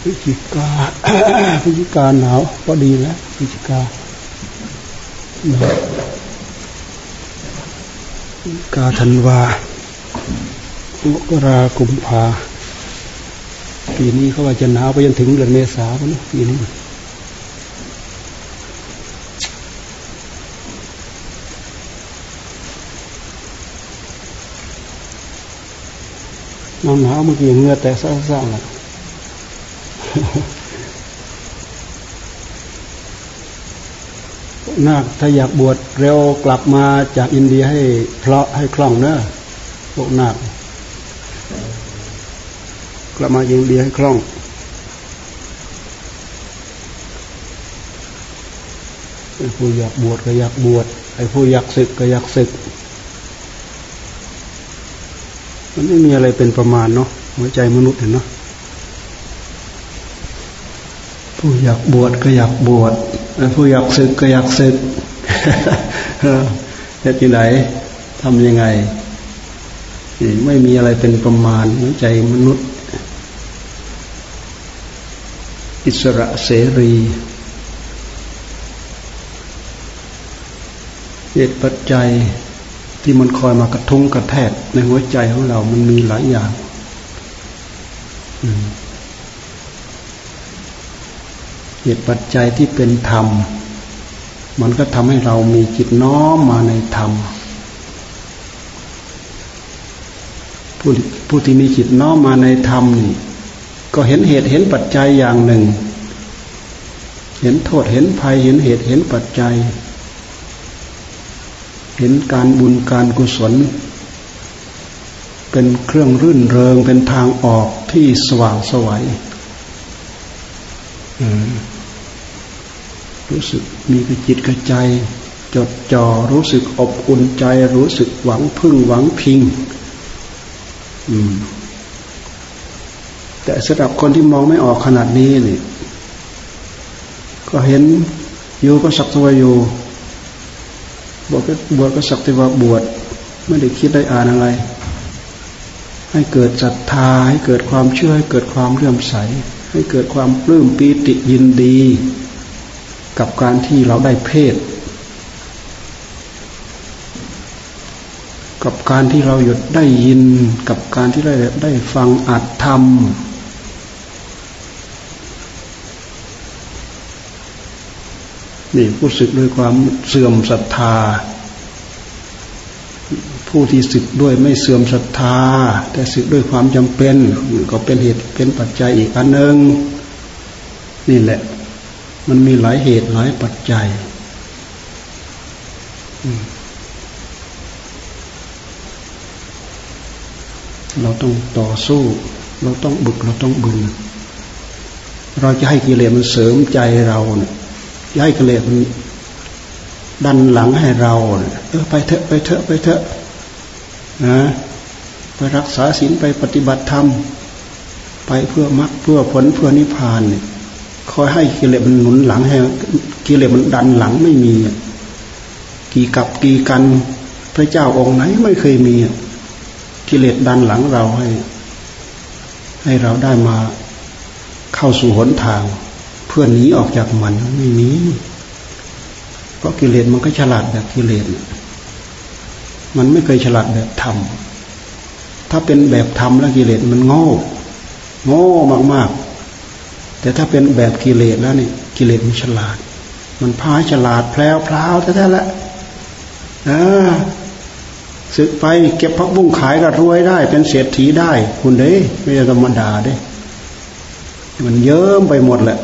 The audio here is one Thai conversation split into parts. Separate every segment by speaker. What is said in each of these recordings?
Speaker 1: พฤศจิกาพฤศจิกาหนาวก็ดีแล้วพฤศจิกาากาธันวามกรากุมภาปีนี้เขาว่าจะหนาวไปจนถึงเดือนเมษาปีนี้หนาวหนาวเมื่อกี้เงือแต่ซ่าๆแหละ นาคถ้าอยากบวชเร็วกลับมาจากอินเดียให้เพลาะให้คล่องเนอะพวกนาคกลับมาอินเดียให้คล่อง ไอ้ผู้อยากบวชก็อยากบวชไอ้ผู้อยากศึกก็อยากศึก มันไม่มีอะไรเป็นประมาณเนาะหัวใจมนุษย์เห็นเนาะ ผู้อยากบวชก็อยากบวชผู้อยากศึกก็อยากศึกจะที่ไหนทำยังไงไม่มีอะไรเป็นประมาณหัวใจมนุษย์ อิสระเสรีเหตุปัจจัยที่มันคอยมากระทุ้งกระแทกในหัวใจของเรา มันมีหลายอย่างอื เหตุปัจจัยที่เป็นธรรม มันก็ทำให้เรามีจิตน้อมมาในธรรมผู้ผู้ที่มีจิตน้อมมาในธรรมนี่ก็เห็นเหตุเห็นปัจจัยอย่างหนึ่ง เห็นโทษเห็นภัยเห็นเหตุเห็นปัจจัย เห็นการบุญการกุศล เป็นเครื่องรื่นเริงเป็นทางออกที่สว่างสวัย รู้สึกมีกระจิตกระใจ จดจ่อรู้สึกอบอุ่นใจ รู้สึกหวังพึ่งหวังพิงแต่สำหรับคนที่มองไม่ออกขนาดนี้นี่ก็เห็นอยู่ก็สักตัวอยู่บวชก็บวชก็สักแต่ว่าบวชไม่ได้คิดได้อ่านอะไร ให้เกิดศรัทธาให้เกิดความเชื่อให้เกิดความเลื่อมใส ให้เกิดความปลื้มปีติยินดี กับการที่เราได้เพศ กับการที่เราหยุดได้ยิน กับการที่ได้ได้ฟังอัดธรรมนี่ผู้ศึกด้วยความเสื่อมศรัทธา ผู้ที่ศึกด้วยไม่เสื่อมศรัทธา แต่ศึกด้วยความจำเป็นก็เป็นเหตุเป็นปัจจัยอีกอันหนึ่งนี่แหละ มันมีหลายเหตุหลายปัจจัยเราต้องต่อสู้ เราต้องบึกเราต้องบึงเราจะให้กิเลสมันเสริมใจเราเนี่ยให้กิเลสมันดันหลังให้เราเออไปเถอะไปเถอะไปเถอะนะไปรักษาศีลไปปฏิบัติธรรม ไปเพื่อมรรคเพื่อผลเพื่อนิพพานเนี่ย คอยให้กิเลสมันหนุนหลังให้กิเลสมันดันหลังไม่มี กี่กับกี่กันพระเจ้าองค์ไหนไม่เคยมีกิเลสดันหลังเราให้ ให้เราได้มาเข้าสู่หนทาง เพื่อหนีออกจากมันไม่มีเพราะกิเลสมันก็ฉลาดแบบกิเลสมันไม่เคยฉลาดแบบธรรมถ้าเป็นแบบธรรมแล้วกิเลสมันโง่ โง่มากๆ แต่ถ้าเป็นแบบกิเลสแล้วนี่กิเลสมันฉลาด มันพายฉลาดแพลวพลาวแท้ๆแล้วอ่าสึกไปเก็บพักบุ้งขายก็รวยได้ เป็นเศรษฐีได้ คุณเด้ไม่ใช่ธรรมดาเด้ มันเยิ้มไปหมดแหละ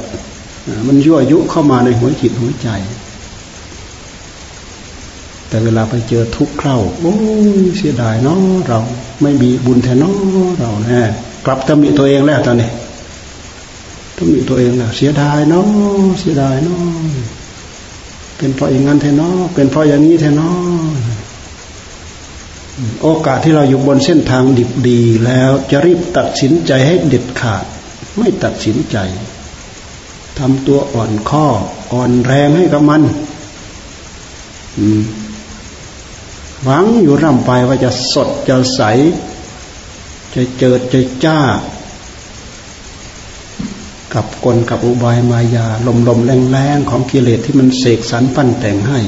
Speaker 1: มันยั่วยุเข้ามาในหัวจิตหัวใจ แต่เวลาไปเจอทุกข์เข้าโอ้เสียดายเนาะเรา ไม่มีบุญแท้เนาะเราแน่กลับตำหนิตัวเองแล้วตอนนี้ ตำหนิตัวเองแล้วเสียดายเนาะเสียดายเนาะเป็นเพราะอย่างนั้นแท้เนาะเป็นเพราะอย่างนี้แท้เนาะโอกาสที่เราอยู่บนเส้นทางดิบดีแล้วจะรีบตัดสินใจให้เด็ดขาด ไม่ตัดสินใจทำตัวอ่อนข้อ อ่อนแรงให้กับมันหวังอยู่ร่ำไปว่าจะสดจะใส จะเจิดจะจ้า กับกลกับอุบายมายา ลมลมแรงแรงของกิเลสที่มันเสกสรรปั้นแต่งให้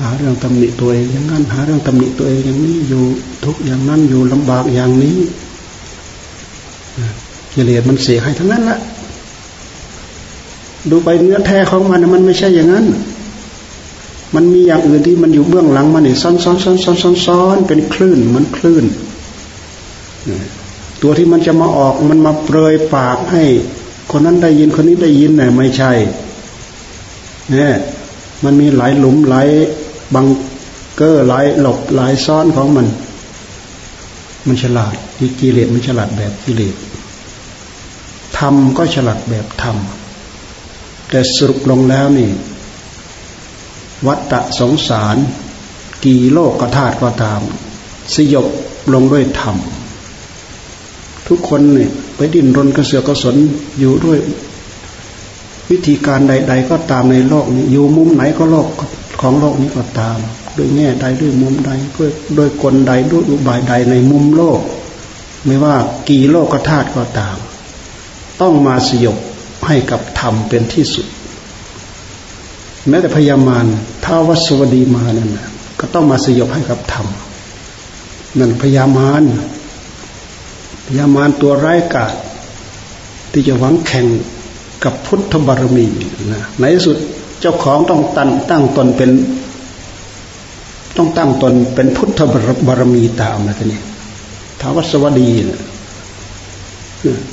Speaker 1: หาเรื่องตำหนิตัวเองอย่างนั้น หาเรื่องตำหนิตัวเองอย่างนี้อยู่ทุกอย่างนั้นอยู่ลำบากอย่างนี้กิเลสมันเสียให้ทั้งนั้นละดูไปเนื้อแท้ของมันมันไม่ใช่อย่างนั้น มันมีอย่างอื่นที่มันอยู่เบื้องหลังมันนี่ซ้อนซ้อนซ้อนซ้อนซ้อนซ้อนเป็นคลื่นมันคลื่น ตัวที่มันจะมาออกมันมาเปรยปากให้ คนนั้นได้ยินคนนี้ได้ยินเนี่ยไม่ใช่เนี่ยมันมีหลายหลุมหลายบังเกอร์หลายหลบหลายซ้อนของมัน มันฉลาดกิเลสมันฉลาดแบบกิเลสธรรมก็ฉลาดแบบธรรมแต่สรุปลงแล้วนี่ วัตตะสงสาร กี่โลกกธาตุก็ตาม สยบลงด้วยธรรม ทุกคนเนี่ยไปดิ้นรนกระเสือกกระสนอยู่ด้วย วิธีการใด ๆ ก็ตามในโลกนี้ อยู่มุมไหนก็โลกของโลกนี้ก็ตาม ด้วยแง่ใดด้วยมุมใดด้วยด้วยกลใดด้วยอุบายใดในมุมโลก ไม่ว่ากี่โลกธาตุก็ตาม ต้องมาสยบให้กับธรรมเป็นที่สุด แม้แต่พยามารท้าวัสวดีมานั่นก็ต้องมาสยบให้กับธรรมนั่นพยามารพยามารตัวร้ายกาจที่จะหวังแข่งกับพุทธบารมีนะในที่สุดเจ้าของต้องตั้งตั้งตนเป็น ต้องตั้งตนเป็นพุทธบารมีตามนะทีนี้ท้าวัสวดีนะ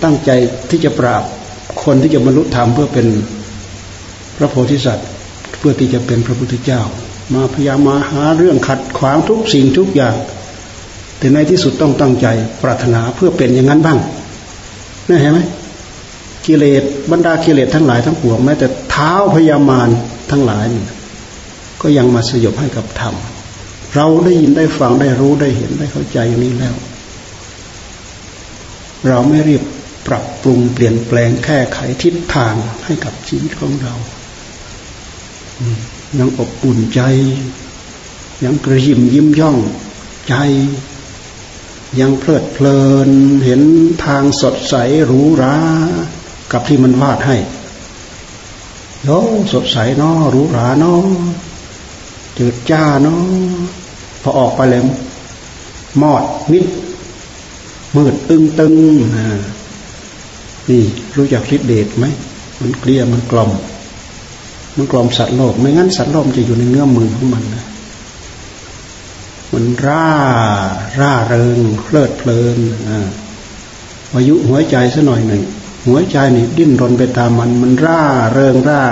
Speaker 1: ตั้งใจที่จะปราบคนที่จะบรรลุธรรมเพื่อเป็นพระโพธิสัตว์ เพื่อที่จะเป็นพระพุทธเจ้า มาพยายามมาหาเรื่องขัดขวางทุกสิ่งทุกอย่าง แต่ในที่สุดต้องตั้งใจปรารถนาเพื่อเป็นอย่างนั้นบ้างนี่เห็นไหมกิเลสบรรดากิเลสทั้งหลายทั้งปวงแม้แต่เท้าพยามารทั้งหลาย ก็ยังมาสยบให้กับธรรมเราได้ยินได้ฟังได้รู้ได้เห็นได้เข้าใจอย่างนี้แล้ว เราไม่รีบปรับปรุงเปลี่ยนแปลงแก้ไขทิศทางให้กับชีวิตของเรา ยังอบอุ่นใจ ยังกระยิมยิ้มย่องใจ ยังเพลิดเพลินเห็นทางสดใสหรูหรากับที่มันวาดให้โยสดใสเนาะหรูหราเนาะจืดจ้าเนาะพอออกไปแล้วมอดมิดมืดตึงตึงนี่รู้จักฤทธิเดชไหมมันเกลี้ยมันกล่อม มันกลมสัตว์โลก ไม่งั้นสัตว์โลกจะอยู่ในเงื้อมือของมันนะมันร่าร่าเริงเพลิดเพลินอายุหัวใจซะหน่อยหนึ่งหัวใจนี่ดิ้นรนไปตามมัน มันร่าเริงร่า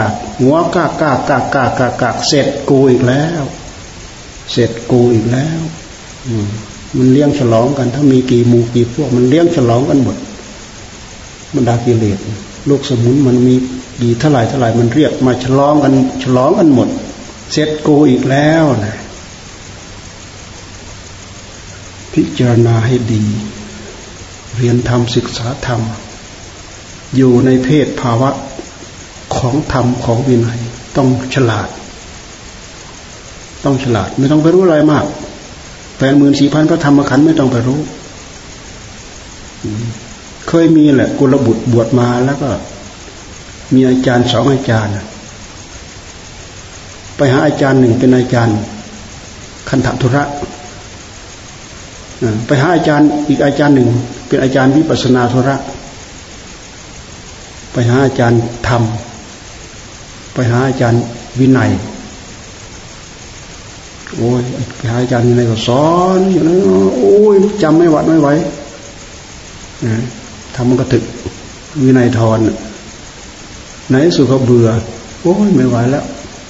Speaker 1: หัวกากากากากากากเสร็จกูอีกแล้ว เสร็จกูอีกแล้วมันเลี้ยงฉลองกัน ถ้ามีกี่หมู่กี่พวก มันเลี้ยงฉลองกันหมดบรรดากิเลส ลูกสมุนมันมีดีเท่าไหร่เท่าไหร่มันเรียกมาฉลองกันฉลองกันหมดเสร็จกูอีกแล้วนะพิจารณาให้ดี เรียนธรรมศึกษาธรรม อยู่ในเพศภาวะของธรรมของวินัยต้องฉลาด ต้องฉลาด ไม่ต้องไปรู้อะไรมากแปดหมื่นสี่พันพระธรรมขันธ์ไม่ต้องไปรู้ เคยมีแหละกุลบุตรบวชมาแล้วก็ มีอาจารย์สองอาจารย์ ไปหาอาจารย์หนึ่งเป็นอาจารย์ คันธทุระไปหาอาจารย์อีกอาจารย์หนึ่ง เป็นอาจารย์วิปัสนาธุระ ไปหาอาจารย์ธรรม ไปหาอาจารย์วินัยโอ้ยไปหาอาจารย์วินัยก็สอนอย่างนั้นโอ้ยจำไม่หวัดไม่ไหว ทำมันก็ถึก วินัยทรในสุดเขาเบื่อ โอ้ยไม่ไหวแล้ว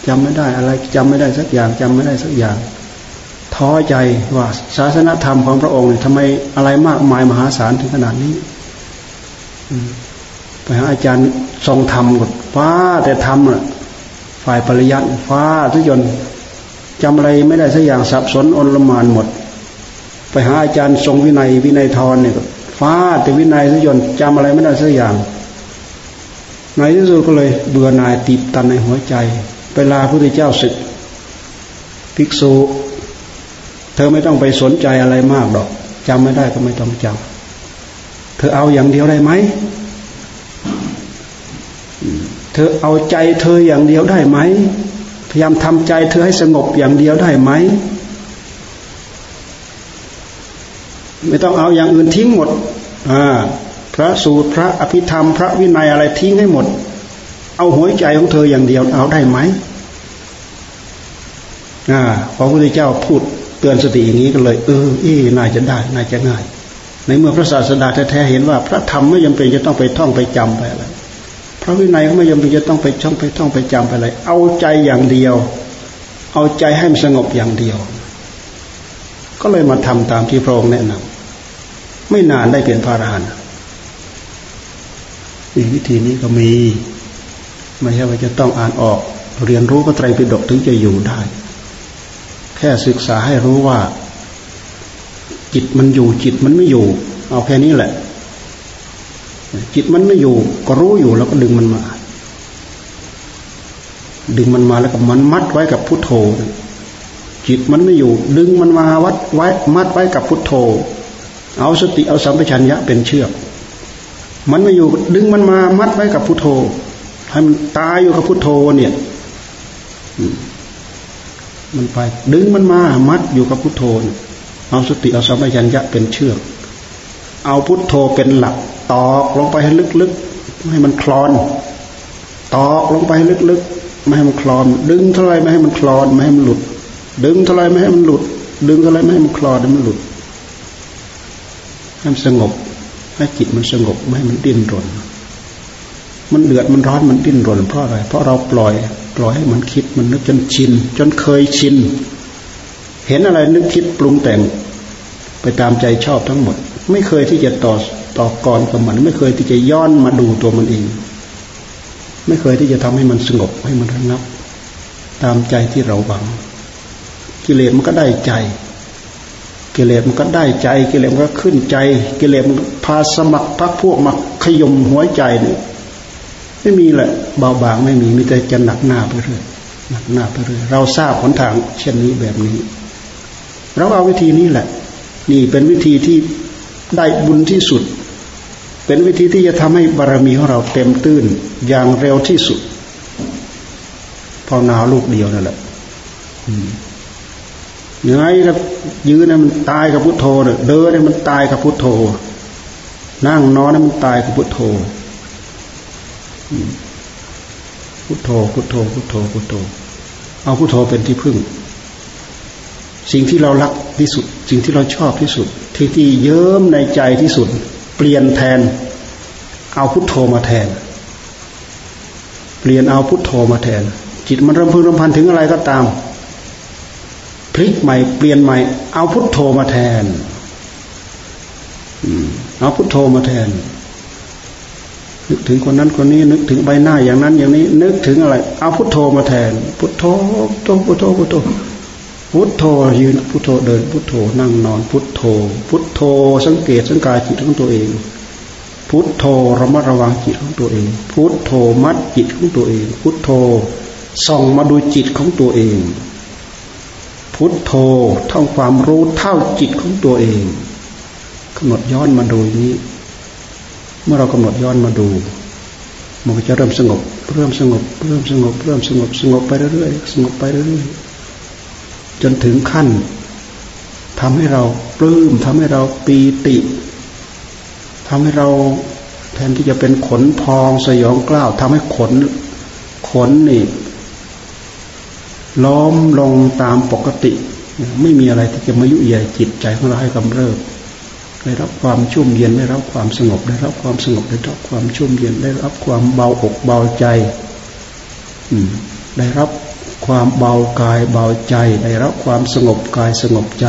Speaker 1: จำไม่ได้อะไรจำไม่ได้สักอย่างจำไม่ได้สักอย่าง ท้อใจว่าศาสนธรรมของพระองค์เนี่ยทำไมอะไรมากมายมหาศาลถึงขนาดนี้ไปหาอาจารย์ทรงธรรมกดฟ้าแต่ธรรมอะฝ่ายปริยัติฟ้าทุกยนจำอะไรไม่ได้สักอย่างสับสนอนลมานหมด ไปหาอาจารย์ทรงวินัยวินัยทรเนี่ย ฟ้าแต่วินัยทุกยนจำอะไรไม่ได้สักอย่างในที่สุดก็เลยเบื่อหน่ายตีบตันในหัวใจ เวลาพระพุทธเจ้าศึก ภิกษุ เธอไม่ต้องไปสนใจอะไรมากดอกจำไม่ได้ก็ไม่ต้องจำเธอเอาอย่างเดียวได้ไหม เธอเอาใจเธออย่างเดียวได้ไหม พยายามทำใจเธอให้สงบอย่างเดียวได้ไหม ไม่ต้องเอาอย่างอื่นทิ้งหมดอ่าพระสูตรพระอภิธรรม พระวินัยอะไรทิ้งให้หมด เอาหัวใจของเธออย่างเดียวเอาได้ไหมอ่าพระพุทธเจ้าพูดเตือนสติอย่างนี้ก็เลย เออเอน่าจะได้น่าจะง่าย ในเมื่อพระศาสดาแท้ๆเห็นว่า พระธรรมไม่จำเป็นจะต้องไปท่องไปจำไปอะไรพระวินัยก็ไม่จำเป็นจะต้องไปช่องไปท่องไปจำไปอะไรเอาใจอย่างเดียว เอาใจให้มันสงบอย่างเดียว ก็เลยมาทำตามที่พระองค์แนะนำ ไม่นานได้เป็นพระอรหันต์นี่วิธีนี้ก็มี ไม่ใช่ว่าจะต้องอ่านออก เรียนรู้ก็ไตรปิฎกถึงจะอยู่ได้ แค่ศึกษาให้รู้ว่า จิตมันอยู่ จิตมันไม่อยู่ เอาแค่นี้แหละ จิตมันไม่อยู่ ก็รู้อยู่แล้วก็ดึงมันมา ดึงมันมาแล้วก็มันมัดไว้กับพุทโธจิตมันไม่อยู่ ดึงมันมาวัดไว้มัดไว้กับพุทโธ เอาสติเอาสัมปชัญญะเป็นเชือก มันม่อยู่ดึงมันมามัดไว้กับพุทโธให้มันตายอยู่กับพุทโธเนี่ยมันไป ดึงมันมามัดอยู่กับพุทโธเอาสติเอาสัมปชัญญะเป็นเชือก เอาพุทโธเป็นหลัก ตอกลงไปให้ลึกๆไม่ให้มันคลอน ตอกลงไปให้ลึกๆไม่ให้มันคลอน ดึงเท่าไรไม่ให้มันคลอนไม่ให้มันหลุด ดึงเท่าไรไม่ให้มันหลุด ดึงเท่าไรไม่ให้มันคลอนไม่ให้มันหลุด ให้มันสงบ ให้จิตมันสงบไม่ให้มันดิ้นรน มันเดือดมันร้อนมันดิ้นรนเพราะอะไร เพราะเราปล่อย ปล่อยให้มันคิดมันนึกจนชิน จนเคยชิน เห็นอะไรนึกคิดปรุงแต่งไปตามใจชอบทั้งหมด ไม่เคยที่จะต่อต่อกรกับมัน ไม่เคยที่จะย้อนมาดูตัวมันเอง ไม่เคยที่จะทำให้มันสงบให้มันระงับ ตามใจที่เราหวัง กิเลสมันก็ได้ใจ กิเลสมันก็ได้ใจ กิเลสมันก็ขึ้นใจ กิเลสมันพาสมัครพักพวกมาขยมหัวใจเนี่ยไม่มีแหละเบาบางไม่มีมีแต่จะหนักหน้าไปเรื่อยหนักหน้าไปเรื่อยเราทราบหนทางเช่นนี้แบบนี้ เราเอาวิธีนี้แหละ นี่เป็นวิธีที่ได้บุญที่สุด เป็นวิธีที่จะทำให้บารมีของเราเต็มตื้นอย่างเร็วที่สุดภาวนาลูกเดียวนั่นแหละ ยังไงครับยืนนี่ยมันตายกับพุทโธเนเดินเนี่ยมันตายกับพุทโธ นั่งนอนเนี่ยมันตายกับพุทโธ พุทโธ พุทโธ พุทโธ พุทโธ เอาพุทโธเป็นที่พึ่ง สิ่งที่เรารักที่สุด สิ่งที่เราชอบที่สุด ที่ที่เยิ้มในใจที่สุด เปลี่ยนแทน เอาพุทโธมาแทน เปลี่ยนเอาพุทโธมาแทน จิตมันรำพึงรำพันถึงอะไรก็ตาม พลิกใหม่เปลี่ยนใหม่ เอาพุทโธมาแทนเอาพุทโธมาแทน นึกถึงคนนั้นคนนี้ นึกถึงใบหน้าอย่างนั้น อย่างนี้ นึกถึงอะไร เอาพุทโธมาแทน พุทโธพุทโธพุทโธพุทโธพุทโธยืนพุทโธเดิน พุทโธนั่งนอน พุทโธ พุทโธ สังเกตสังกายจิตของตัวเอง พุทโธระมัดระวังจิตของตัวเอง พุทโธมัดจิตของตัวเอง พุทโธส่องมาดูจิตของตัวเอง พุทโธท่องความรู้เท่าจิตของตัวเองกำหนดย้อนมาดูนี้ เมื่อเรากำหนดย้อนมาดู มันก็จะเริ่มสงบ เริ่มสงบ เริ่มสงบ เริ่มสงบสงบไปเรื่อยๆสงบไปเรื่อยๆจนถึงขั้นทำให้เราปลื้มทำให้เราปีติทำให้เราแทนที่จะเป็นขนพองสยองกล้าวทำให้ขนขนนี่ ล้อมลงตามปกติ ไม่มีอะไรที่จะมายุ่ยใหญ่จิตใจของเราให้กำเริบได้รับความชุ่มเย็นได้รับความสงบ ได้รับความสงบได้รับความชุ่มเย็น ได้รับความเบาอกเบาใจได้รับความเบากายเบาใจ ได้รับความสงบกายสงบใจ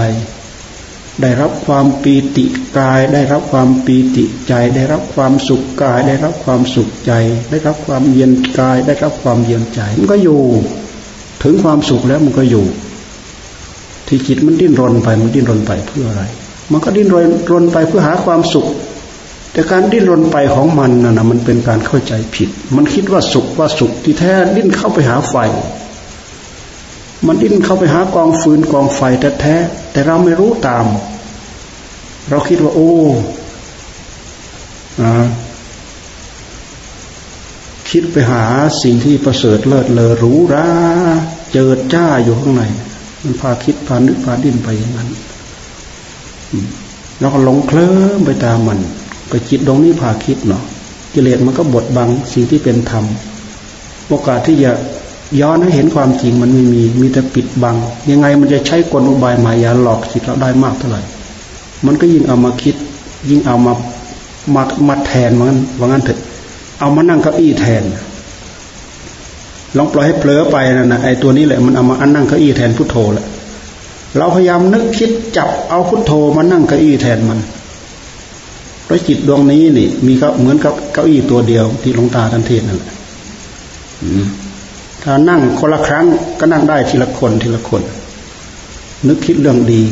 Speaker 1: ได้รับความปีติกาย ได้รับความปีติใจ ได้รับความสุขกาย ได้รับความสุขใจ ได้รับความเย็นกาย ได้รับความเย็นใจมันก็อยู่ ถึงความสุขแล้วมันก็อยู่ ที่จิตมันดิ้นรนไปมันดิ้นรนไปเพื่ออะไร มันก็ดิ้นรนรนไปเพื่อหาความสุข แต่การดิ้นรนไปของมันนะมันเป็นการเข้าใจผิด มันคิดว่าสุขว่าสุขที่แท้ดิ้นเข้าไปหาไฟ มันดิ้นเข้าไปหากองฟืนกองไฟแท้ แต่เราไม่รู้ตาม เราคิดว่า โอ้คิดไปหาสิ่งที่ประเสริฐเลิศเลอรู้รา เจิดจ้าอยู่ข้างใน มันพาคิดพานึกพาดิ้นไปอย่างนั้นเราก็หลงเคลิ้มไปตามมัน ก็จิตตรงนี้พาคิดเนาะกิเลสมันก็บดบังสิ่งที่เป็นธรรมโอกาสที่จะย้อนให้เห็นความจริงมันไม่มี มีแต่ปิดบัง ยังไงมันจะใช้กลอุบายมายาหลอกจิตเราได้มากเท่าไหร่ มันก็ยิ่งเอามาคิด ยิ่งเอามามามาแทนมันว่างั้นเถอะ เอามานั่งเก้าอี้แทน ลองปล่อยให้เผลอไปนะนะไอ้ตัวนี้แหละมันเอามาอันนั่งเก้าอี้แทนพุทโธแหละเราพยายามนึกคิดจับเอาพุทโธมานั่งเก้าอี้แทนมันเพราะจิตดวงนี้นี่ มีก็เหมือนกับเก้าอี้ตัวเดียวที่หลวงตาท่านเทศนั่นแหละถ้านั่งคนละครั้งก็นั่งได้ทีละคนทีละคน นึกคิดเรื่องดี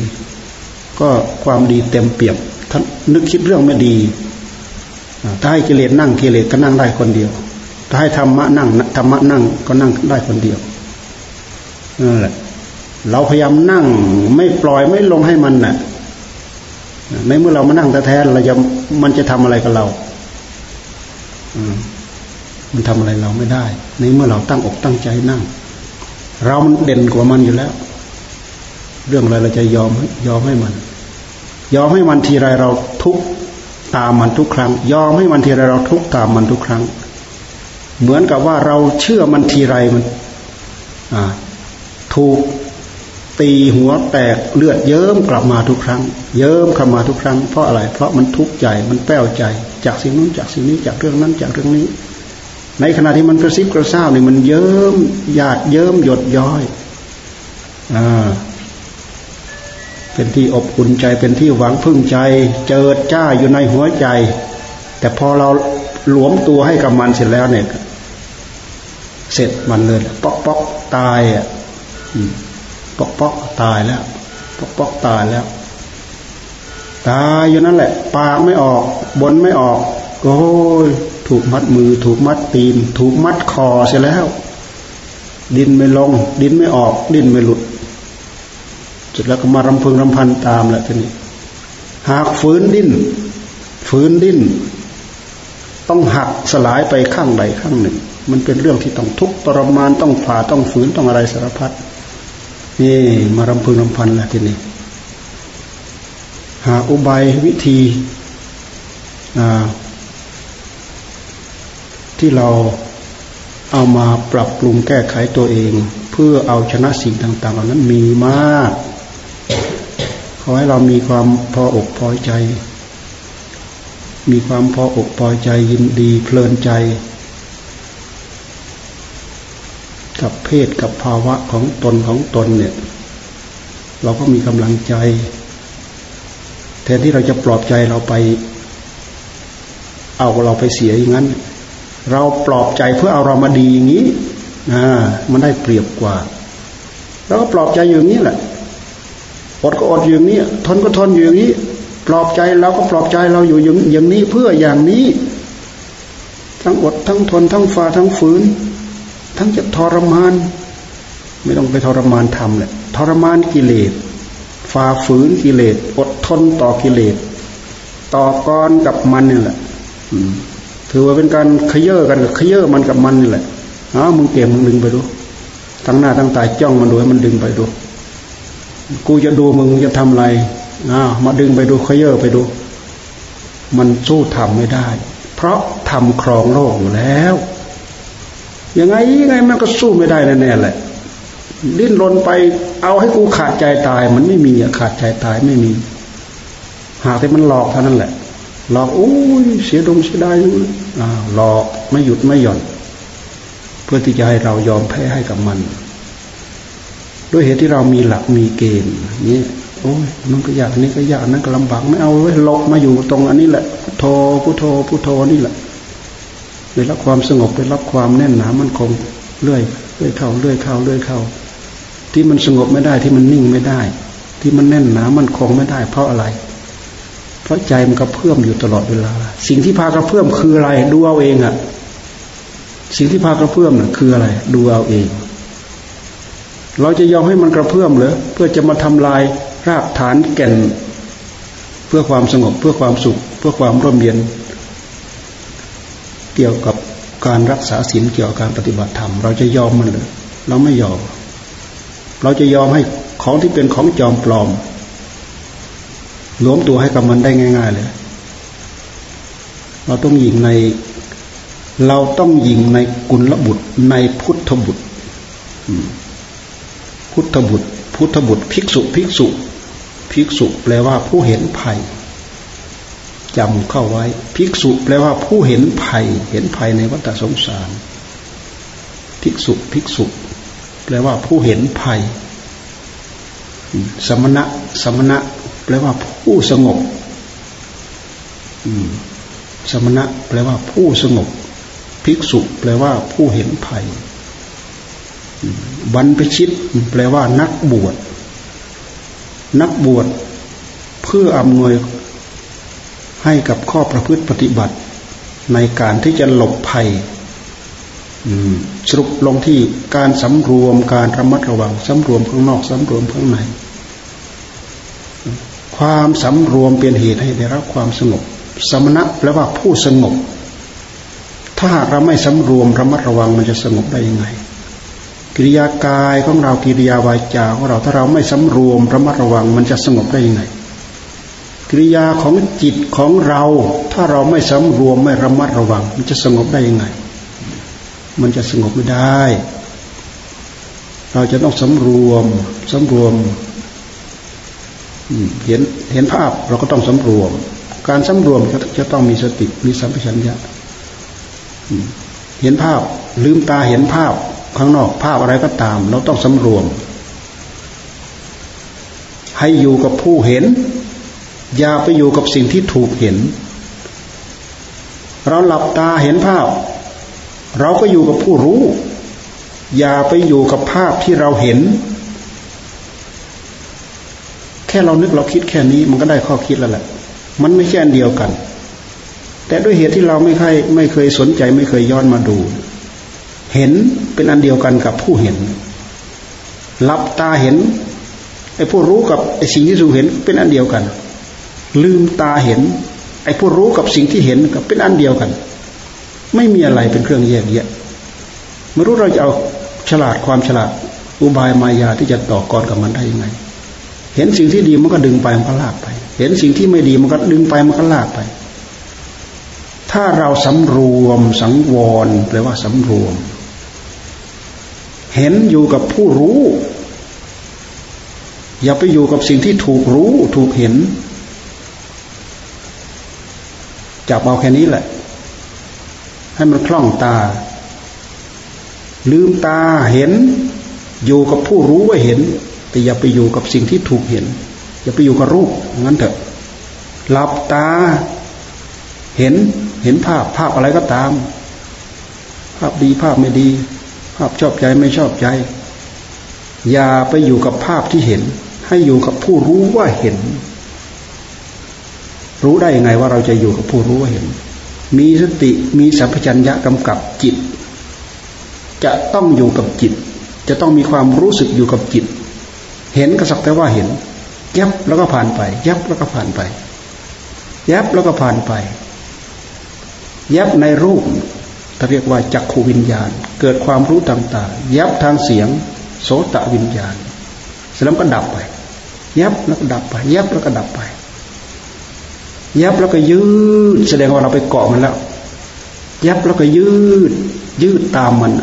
Speaker 1: ก็ความดีเต็มเปี่ยมถ้านึกคิดเรื่องไม่ดีถ้าให้กิเลสนั่งกิเลสก็นั่งได้คนเดียว ถ้าให้ธรรมะนั่งธรรมะนั่งก็นั่งได้คนเดียวนั่นแหละเราพยายามนั่ง ไม่ปล่อยไม่ลงให้มันนะ่ะในเมื่อเรามานั่งแท้ๆเราจะมันจะทำอะไรกับเราอมมันทำอะไรเราไม่ได้ ในเมื่อเราตั้งอกตั้งใจนั่ง เรามันเด่นกว่ามันอยู่แล้ว เรื่องอะไรเราจะยอมยอมให้มัน ยอมให้มันทีไรเราทุกตามมันทุกครั้ง ยอมให้มันทีไรเราทุกตามมันทุกครั้ง เหมือนกับว่าเราเชื่อมันทีไรมันถูกตีหัวแตกเลือดเยิ้มกลับมาทุกครั้ง เยิ้มกลับมาทุกครั้ง เพราะอะไร เพราะมันทุกข์ใจมันแป้วใจ จากสิ่งนู้นจากสิ่งนี้จากเรื่องนั้นจากเรื่องนี้ ในขณะที่มันกระซิบกระซาบนี่มันเยิ้มหยาดเยิ้มหยดย้อยอ่าเป็นที่อบอุ่นใจเป็นที่หวังพึ่งใจ เจิดจ้าอยู่ในหัวใจ แต่พอเราหลวมตัวให้กับมันเสร็จแล้วเนี่ย เสร็จมันเลยปอกปอกตายอะปอกปอกตายแล้วปอกปอกตายแล้วตายอยู่นั่นแหละ ปากไม่ออกบนไม่ออกโอ้ยถูกมัดมือ ถูกมัดตีน ถูกมัดคอเสียแล้ว ดินไม่ลง ดินไม่ออก ดินไม่หลุดจุดแล้วก็มารำพึงรำพันตามแหละทีนี้ หากฝืนดิ้นฝืนดิ้น ต้องหักสลายไปข้างใดข้างหนึ่ง มันเป็นเรื่องที่ต้องทุกข์ทรมานต้องผ่าต้องฝืนต้องอะไรสารพัดนี่มารำพึงรำพันแหละทีนี้ หาอุบายวิธีที่เราเอามาปรับปรุงแก้ไขตัวเอง เพื่อเอาชนะสิ่งต่างๆเหล่านั้นมีมาก ขอให้เรามีความพออกพอใจ มีความพออกพอใจยินดีเพลินใจ กับเพศกับภาวะของตนของตนเนี่ย เราก็มีกำลังใจ แทนที่เราจะปลอบใจเราไป เอาเราไปเสียอย่างนั้น เราปลอบใจเพื่อเอาเรามาดีอย่างนี้นะมันได้เปรียบกว่าเราก็ปลอบใจอย่างนี้แหละอดก็อดอย่างนี้ทนก็ทนอยู่อย่างนี้ ปลอบใจเราก็ปลอบใจเราอยู่อย่างนี้เพื่ออย่างนี้ ทั้งอดทั้งทนทั้งฝ่าทั้งฝืน ทั้งจะทรมาน ไม่ต้องไปทรมานทำเลยทรมานกิเลสฝ่าฝืนกิเลสอดทนต่อกิเลสต่อกรกับมันนี่แหละถือว่าเป็นการขย่อกันกับขย่อมันกับมันนี่แหละอ้ามึงเก็บมึงดึงไปดูทั้งหน้าทั้งตาจ้องมันดูให้มันดึงไปดูกูจะดูมึงจะทำอะไร อ้ามาดึงไปดูขย่อไปดู มันสู้ทำไม่ได้ เพราะทำครองโลกอยู่แล้วยังไงยังไงมันก็สู้ไม่ได้แน่ๆแหละ ดิ้นรนไปเอาให้กูขาดใจตาย มันไม่มีอะขาดใจตายไม่มี หากแต่มันหลอกเท่านั้นแหละ หลอกโอ้ยเสียดงเสียดายหลอกไม่หยุดไม่หย่อน เพื่อที่จะให้เรายอมแพ้ให้กับมัน ด้วยเหตุที่เรามีหลักมีเกณฑ์นี่ โอ้ยนั่นก็ยากนี่ก็ยากนั่นก็ลำบากไม่เอาไว้หลอกมาอยู่ตรงอันนี้แหละพุทโธพุทโธพุทโธนี่แหละได้รับความสงบได้รับความแน่นหนามันคงเรื่อยเรื่อยเข้าเรื่อยเข้าเรื่อยเข้า ที่มันสงบไม่ได้ที่มันนิ่งไม่ได้ ที่มันแน่นหนามันคงไม่ได้ เพราะอะไร เพราะใจมันกระเพื่อมอยู่ตลอดเวลา สิ่งที่พากระเพื่อมคืออะไร ดูเอาเองอะสิ่งที่พากระเพื่อมน่ะคืออะไร ดูเอาเอง เราจะยอมให้มันกระเพื่อมเหรอเพื่อจะมาทำลาย รากฐานแก่น เพื่อความสงบเพื่อความสุข เพื่อความร่มเย็น เกี่ยวกับการรักษาศีลเกี่ยวกับการปฏิบัติธรรม เราจะยอมมันหรือเราไม่ยอม เราจะยอมให้ของที่เป็นของจอมปลอมหลวมตัวให้กับมันได้ง่าย ๆ เลย เราต้องยิงใน เราต้องยิงในกุลบุตรในพุทธบุตรพุทธบุตร พุทธบุตร ภิกษุ ภิกษุ ภิกษุแปลว่าผู้เห็นภัยจำเข้าไว้ ภิกษุแปลว่าผู้เห็นภัย เห็นภัยในวัฏสงสาร ภิกษุภิกษุ แปลว่าผู้เห็นภัย สมณะ สมณะ แปลว่าผู้สงบสมณะ แปลว่าผู้สงบ ภิกษุ แปลว่าผู้เห็นภัยบรรพชิต แปลว่านักบวช นักบวชเพื่ออำนวยให้กับข้อประพฤติปฏิบัติ ในการที่จะหลบภัยสรุปลงที่การสำรวมการระมัดระวังสำรวมข้างนอกสำรวมข้างใน ความสำรวมเป็นเหตุให้ได้รับความสงบ สมณะแปลว่าผู้สงบ ถ้าหากเราไม่สำรวมระมัดระวังมันจะสงบได้ยังไง กิริยากายของเรากิริยาวาจาของเราถ้าเราไม่สำรวมระมัดระวังมันจะสงบได้ยังไง กิริยาของจิตของเรา ถ้าเราไม่สำรวมไม่ระมัดระวัง มันจะสงบได้ยังไง มันจะสงบไม่ได้ เราจะต้องสำรวมสำรวมเห็นเห็นภาพเราก็ต้องสำรวม การสำรวมจะต้องมีสติมีสัมปชัญญะเห็นภาพ ลืมตาเห็นภาพ ข้างนอกภาพอะไรก็ตาม เราต้องสำรวม ให้อยู่กับผู้เห็น อย่าไปอยู่กับสิ่งที่ถูกเห็น เราหลับตาเห็นภาพ เราก็อยู่กับผู้รู้ อย่าไปอยู่กับภาพที่เราเห็น แค่เรานึกเราคิดแค่นี้มันก็ได้ข้อคิดแล้วแหละ มันไม่ใช่อันเดียวกัน แต่ด้วยเหตุที่เราไม่เคยไม่เคยสนใจไม่เคยย้อนมาดู เห็นเป็นอันเดียวกันกับผู้เห็นหลับตาเห็นไอ้ผู้รู้กับไอ้สิ่งที่ถูกเห็นเป็นอันเดียวกัน ลืมตาเห็น ไอ้ผู้รู้กับสิ่งที่เห็นกับเป็นอันเดียวกัน ไม่มีอะไรเป็นเครื่องแยกแยะไม่รู้เราจะเอาฉลาดความฉลาดอุบายมายาที่จะต่อกรกับมันได้ยังไง เห็นสิ่งที่ดีมันก็ดึงไปมันก็ลากไป เห็นสิ่งที่ไม่ดีมันก็ดึงไปมันก็ลากไป ถ้าเราสำรวมสังวรแปลว่าสำรวม เห็นอยู่กับผู้รู้ อย่าไปอยู่กับสิ่งที่ถูกรู้ถูกเห็นจับเอาแค่นี้แหละ ให้มันคล่องตา ลืมตาเห็น อยู่กับผู้รู้ว่าเห็น แต่อย่าไปอยู่กับสิ่งที่ถูกเห็น อย่าไปอยู่กับรูปงั้นเถอะหลับตา เห็นเห็นภาพภาพอะไรก็ตาม ภาพดีภาพไม่ดี ภาพชอบใจไม่ชอบใจ อย่าไปอยู่กับภาพที่เห็น ให้อยู่กับผู้รู้ว่าเห็น รู้ได้ยังไงว่าเราจะอยู่กับผู้รู้ว่าเห็น มีสติมีสัมปชัญญะกำกับจิต จะต้องอยู่กับจิต จะต้องมีความรู้สึกอยู่กับจิต เห็นก็สักแต่ว่าเห็นยับแล้วก็ผ่านไป ยับแล้วก็ผ่านไป ยับแล้วก็ผ่านไป ยับในรูป ถ้าเรียกว่าจักขูวิญญาณ เกิดความรู้ต่างๆ ยับทางเสียง โสตวิญญาณเสร็จแล้วก็ดับไป ยับแล้วก็ดับไป ยับแล้วก็ดับไป ยับแล้วก็ยืด แสดงว่าเราไปเกาะมันแล้ว ยับแล้วก็ยืด ยืดตามมัน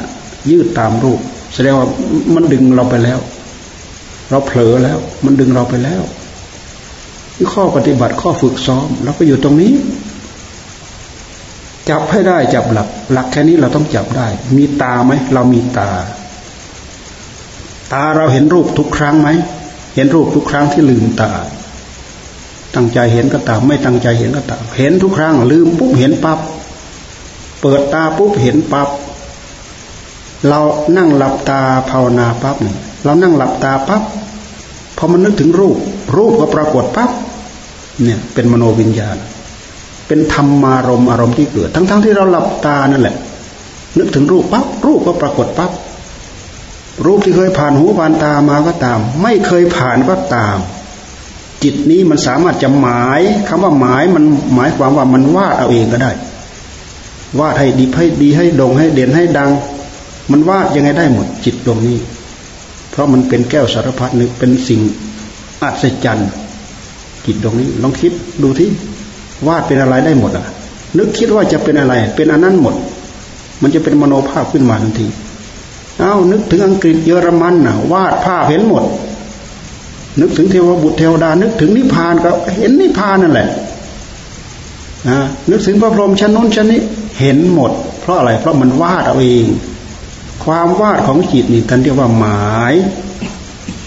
Speaker 1: ยืดตามรูป แสดงว่ามันดึงเราไปแล้ว เราเผลอแล้ว มันดึงเราไปแล้วข้อปฏิบัติข้อฝึกซ้อมเราก็อยู่ตรงนี้ จับให้ได้จับหลัก หลักแค่นี้เราต้องจับได้ มีตาไหมเรามีตา ตาเราเห็นรูปทุกครั้งไหมเห็นรูปทุกครั้งที่ลืมตา ตั้งใจเห็นก็ตาม ไม่ตั้งใจเห็นก็ตาม เห็นทุกครั้ง ลืมปุ๊บเห็นปับ๊บเปิดตาปุ๊บเห็นปับ๊บเรานั่งหลับตาภาวนาปั๊บเนี่ยเรานั่งหลับตาปั๊บพอมันนึกถึงรูป รูปก็ปรากฏปั๊บเนี่ยเป็นมโนวิญญาณ เป็นธรรมารมอารมณ์ที่เกิด ทั้งๆทที่เราหลับตานั่นแหละ นึกถึงรูปปั๊บรูปก็ปรากฏปั๊บรูปที่เคยผ่านหูผ่านตามาก็ตาม ไม่เคยผ่านก็ตาม จิตนี้มันสามารถจะหมายคำว่าหมายมันหมายความว่ามันวาดเอาเองก็ได้ วาดให้ดีให้ดีให้ดงให้เด่นให้ดัง มันวาดยังไงได้หมดจิตดวงนี้ เพราะมันเป็นแก้วสารพัดนึกเป็นสิ่งอัศจรรย์จิตดวงนี้ลองคิดดูที่ วาดเป็นอะไรได้หมดอะนึกคิดว่าจะเป็นอะไร เป็นอันนั้นหมด มันจะเป็นมโนภาพขึ้นมาทันทีเอานึกถึงอังกฤษเยอรมันนะวาดภาพเห็นหมด นึกถึงเทวบุตรเทวดา นึกถึงนิพพานก็เห็นนิพพานนั่นแหละนะนึกถึงพระพรหมชั้นนู้นชั้นนี้เห็นหมด เพราะอะไรเพราะมันวาดเอาเอง ความวาดของจิตนี่ท่านเรียกว่าหมาย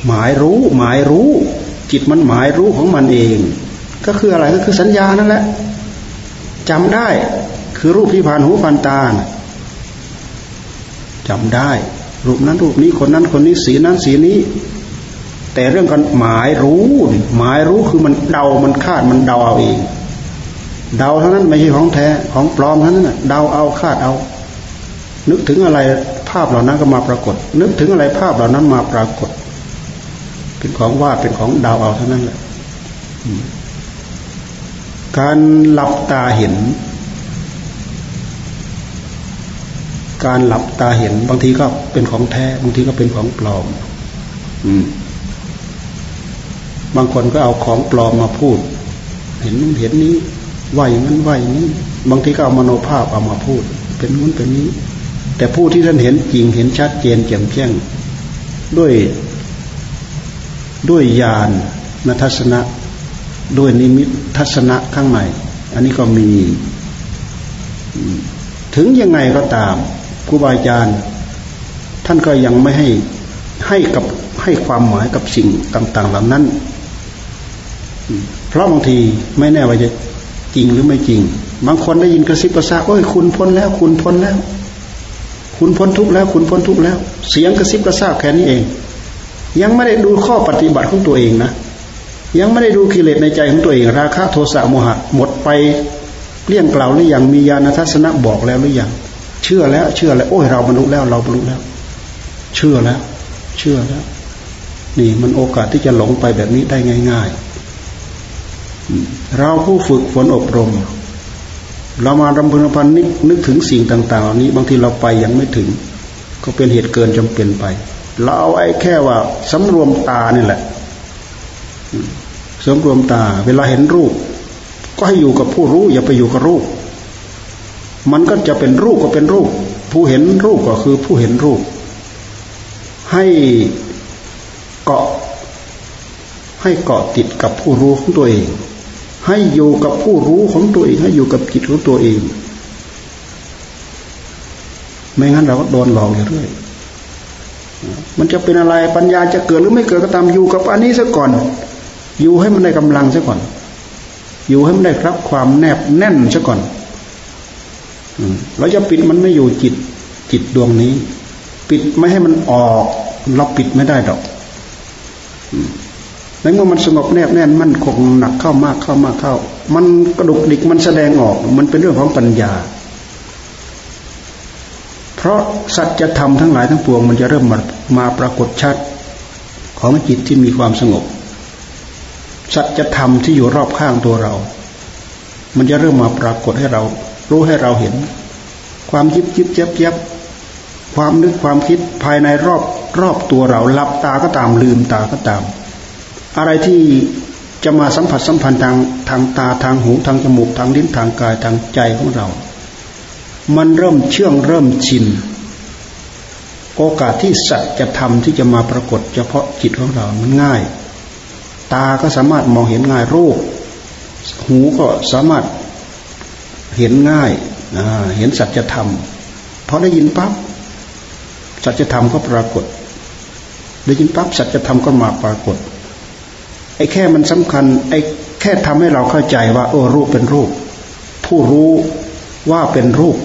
Speaker 1: หมายรู้ หมายรู้ จิตมันหมายรู้ของมันเอง ก็คืออะไรก็คือสัญญานั่นแหละจำได้คือรูปที่ผ่านหูผ่านตาจำได้ รูปนั้นรูปนี้คนนั้นคนนี้สีนั้นสีนี้ แต่เรื่องการหมายรู้หมายรู้คือมันเดามันคาดมันเดาเอาเอง เดาเท่านั้นไม่ใช่ของแท้ของปลอมเท่านั้นเดาเอาคาดเอา นึกถึงอะไรภาพเหล่านั้นก็มาปรากฏ นึกถึงอะไรภาพเหล่านั้นมาปรากฏ เป็นของวาดเป็นของเดาเอาเท่านั้นแหละ การหลับตาเห็น การหลับตาเห็น บางทีก็เป็นของแท้ บางทีก็เป็นของปลอม อืม บางคนก็เอาของปลอมมาพูด เห็นนู้นเห็นนี้ว่าอย่างนั้นว่ายนี้ บางทีก็เอามโนภาพเอามาพูด เป็นนู้นเป็นนี้ แต่ผู้ที่ท่านเห็นจริงเห็นชัดเจนแจ่มแจ้ง ด้วย ด้วยญาณนทัศนะ ด้วยนิมิตทัศนะข้างในอันนี้ก็มี ถึงยังไงก็ตามครูบาอาจารย์ท่านก็ยังไม่ให้ให้กับให้ความหมายกับสิ่งต่าง ๆ เหล่านั้น เพราะบางทีไม่แน่ว่าจะจริงหรือไม่จริง บางคนได้ยินกระซิบกระซาบโอ้ยคุณพ้นแล้ว คุณพ้นแล้ว คุณพ้นทุกแล้ว คุณพ้นทุกแล้ว เสียงกระซิบกระซาบแค่นี้เอง ยังไม่ได้ดูข้อปฏิบัติของตัวเองนะ ยังไม่ได้ดูกิเลสในใจของตัวเอง ราคะโทสะโมหะหมดไปเลี่ยงเปล่าหรือยังมีญาณทัศนะบอกแล้วหรือยังเชื่อแล้ว เชื่อแล้ว โอ้ยเราบรรลุแล้วเราบรรลุแล้ว เชื่อแล้ว เชื่อแล้ว นี่มันโอกาสที่จะหลงไปแบบนี้ได้ง่าย ๆ เราผู้ฝึกฝนอบรม เรามารำพึงรำพันนึกนึกถึงสิ่งต่าง ๆ นี้บางทีเราไปยังไม่ถึง ก็เป็นเหตุเกินจำเป็นไป เราเอาไอ้แค่ว่าสำรวมตานี่แหละ สำรวมตา เวลาเห็นรูป ก็ให้อยู่กับผู้รู้ อย่าไปอยู่กับรูป มันก็จะเป็นรูปก็เป็นรูป ผู้เห็นรูปก็คือผู้เห็นรูป ให้เกาะ ให้เกาะติดกับผู้รู้ของตัวเอง ให้อยู่กับผู้รู้ของตัวเอง ให้อยู่กับจิตของตัวเอง ไม่งั้นเราก็โดนหลอกอยู่เรื่อยมันจะเป็นอะไรปัญญาจะเกิดหรือไม่เกิดก็ตามอยู่กับอันนี้ซะก่อน อยู่ให้มันได้กำลังซะก่อน อยู่ให้มันได้รับความแนบแน่นซะก่อนเราจะปิดมันไม่อยู่จิตจิตดวงนี้ ปิดไม่ให้มันออก เราปิดไม่ได้ดอกแล้วเมื่อมันสงบแนบแน่นมันคงหนักเข้ามากเข้ามากเข้า มันกระดุกดิกมันแสดงออก มันเป็นเรื่องของปัญญา เพราะสัจธรรมทั้งหลายทั้งปวง มันจะเริ่มมามาปรากฏชัด ของจิตที่มีความสงบ สัจธรรมที่อยู่รอบข้างตัวเรา มันจะเริ่มมาปรากฏให้เรา รู้ให้เราเห็น ความยิบยิบเจ็บเจ็บความนึกความคิดภายในรอบรอบตัวเราหลับตาก็ตามลืมตาก็ตาม อะไรที่จะมาสัมผัสสัมพันธ์ทางทางตาทางหูทางจมูกทางลิ้นทางกายทางใจของเรา มันเริ่มเชื่องเริ่มชิน โอกาสที่สัตว์จะทำที่จะมาปรากฏเฉพาะจิตของเรา มันง่าย ตาก็สามารถมองเห็นง่ายรูป หูก็สามารถเห็นง่ายเห็นสัจธรรมพอได้ยินปั๊บสัจธรรมก็ปรากฏ ได้ยินปั๊บสัจธรรมก็มาปรากฏไอ้แค่มันสำคัญไอ้แค่ทำให้เราเข้าใจว่าโอ้รูปเป็นรูป ผู้รู้ว่าเป็นรูป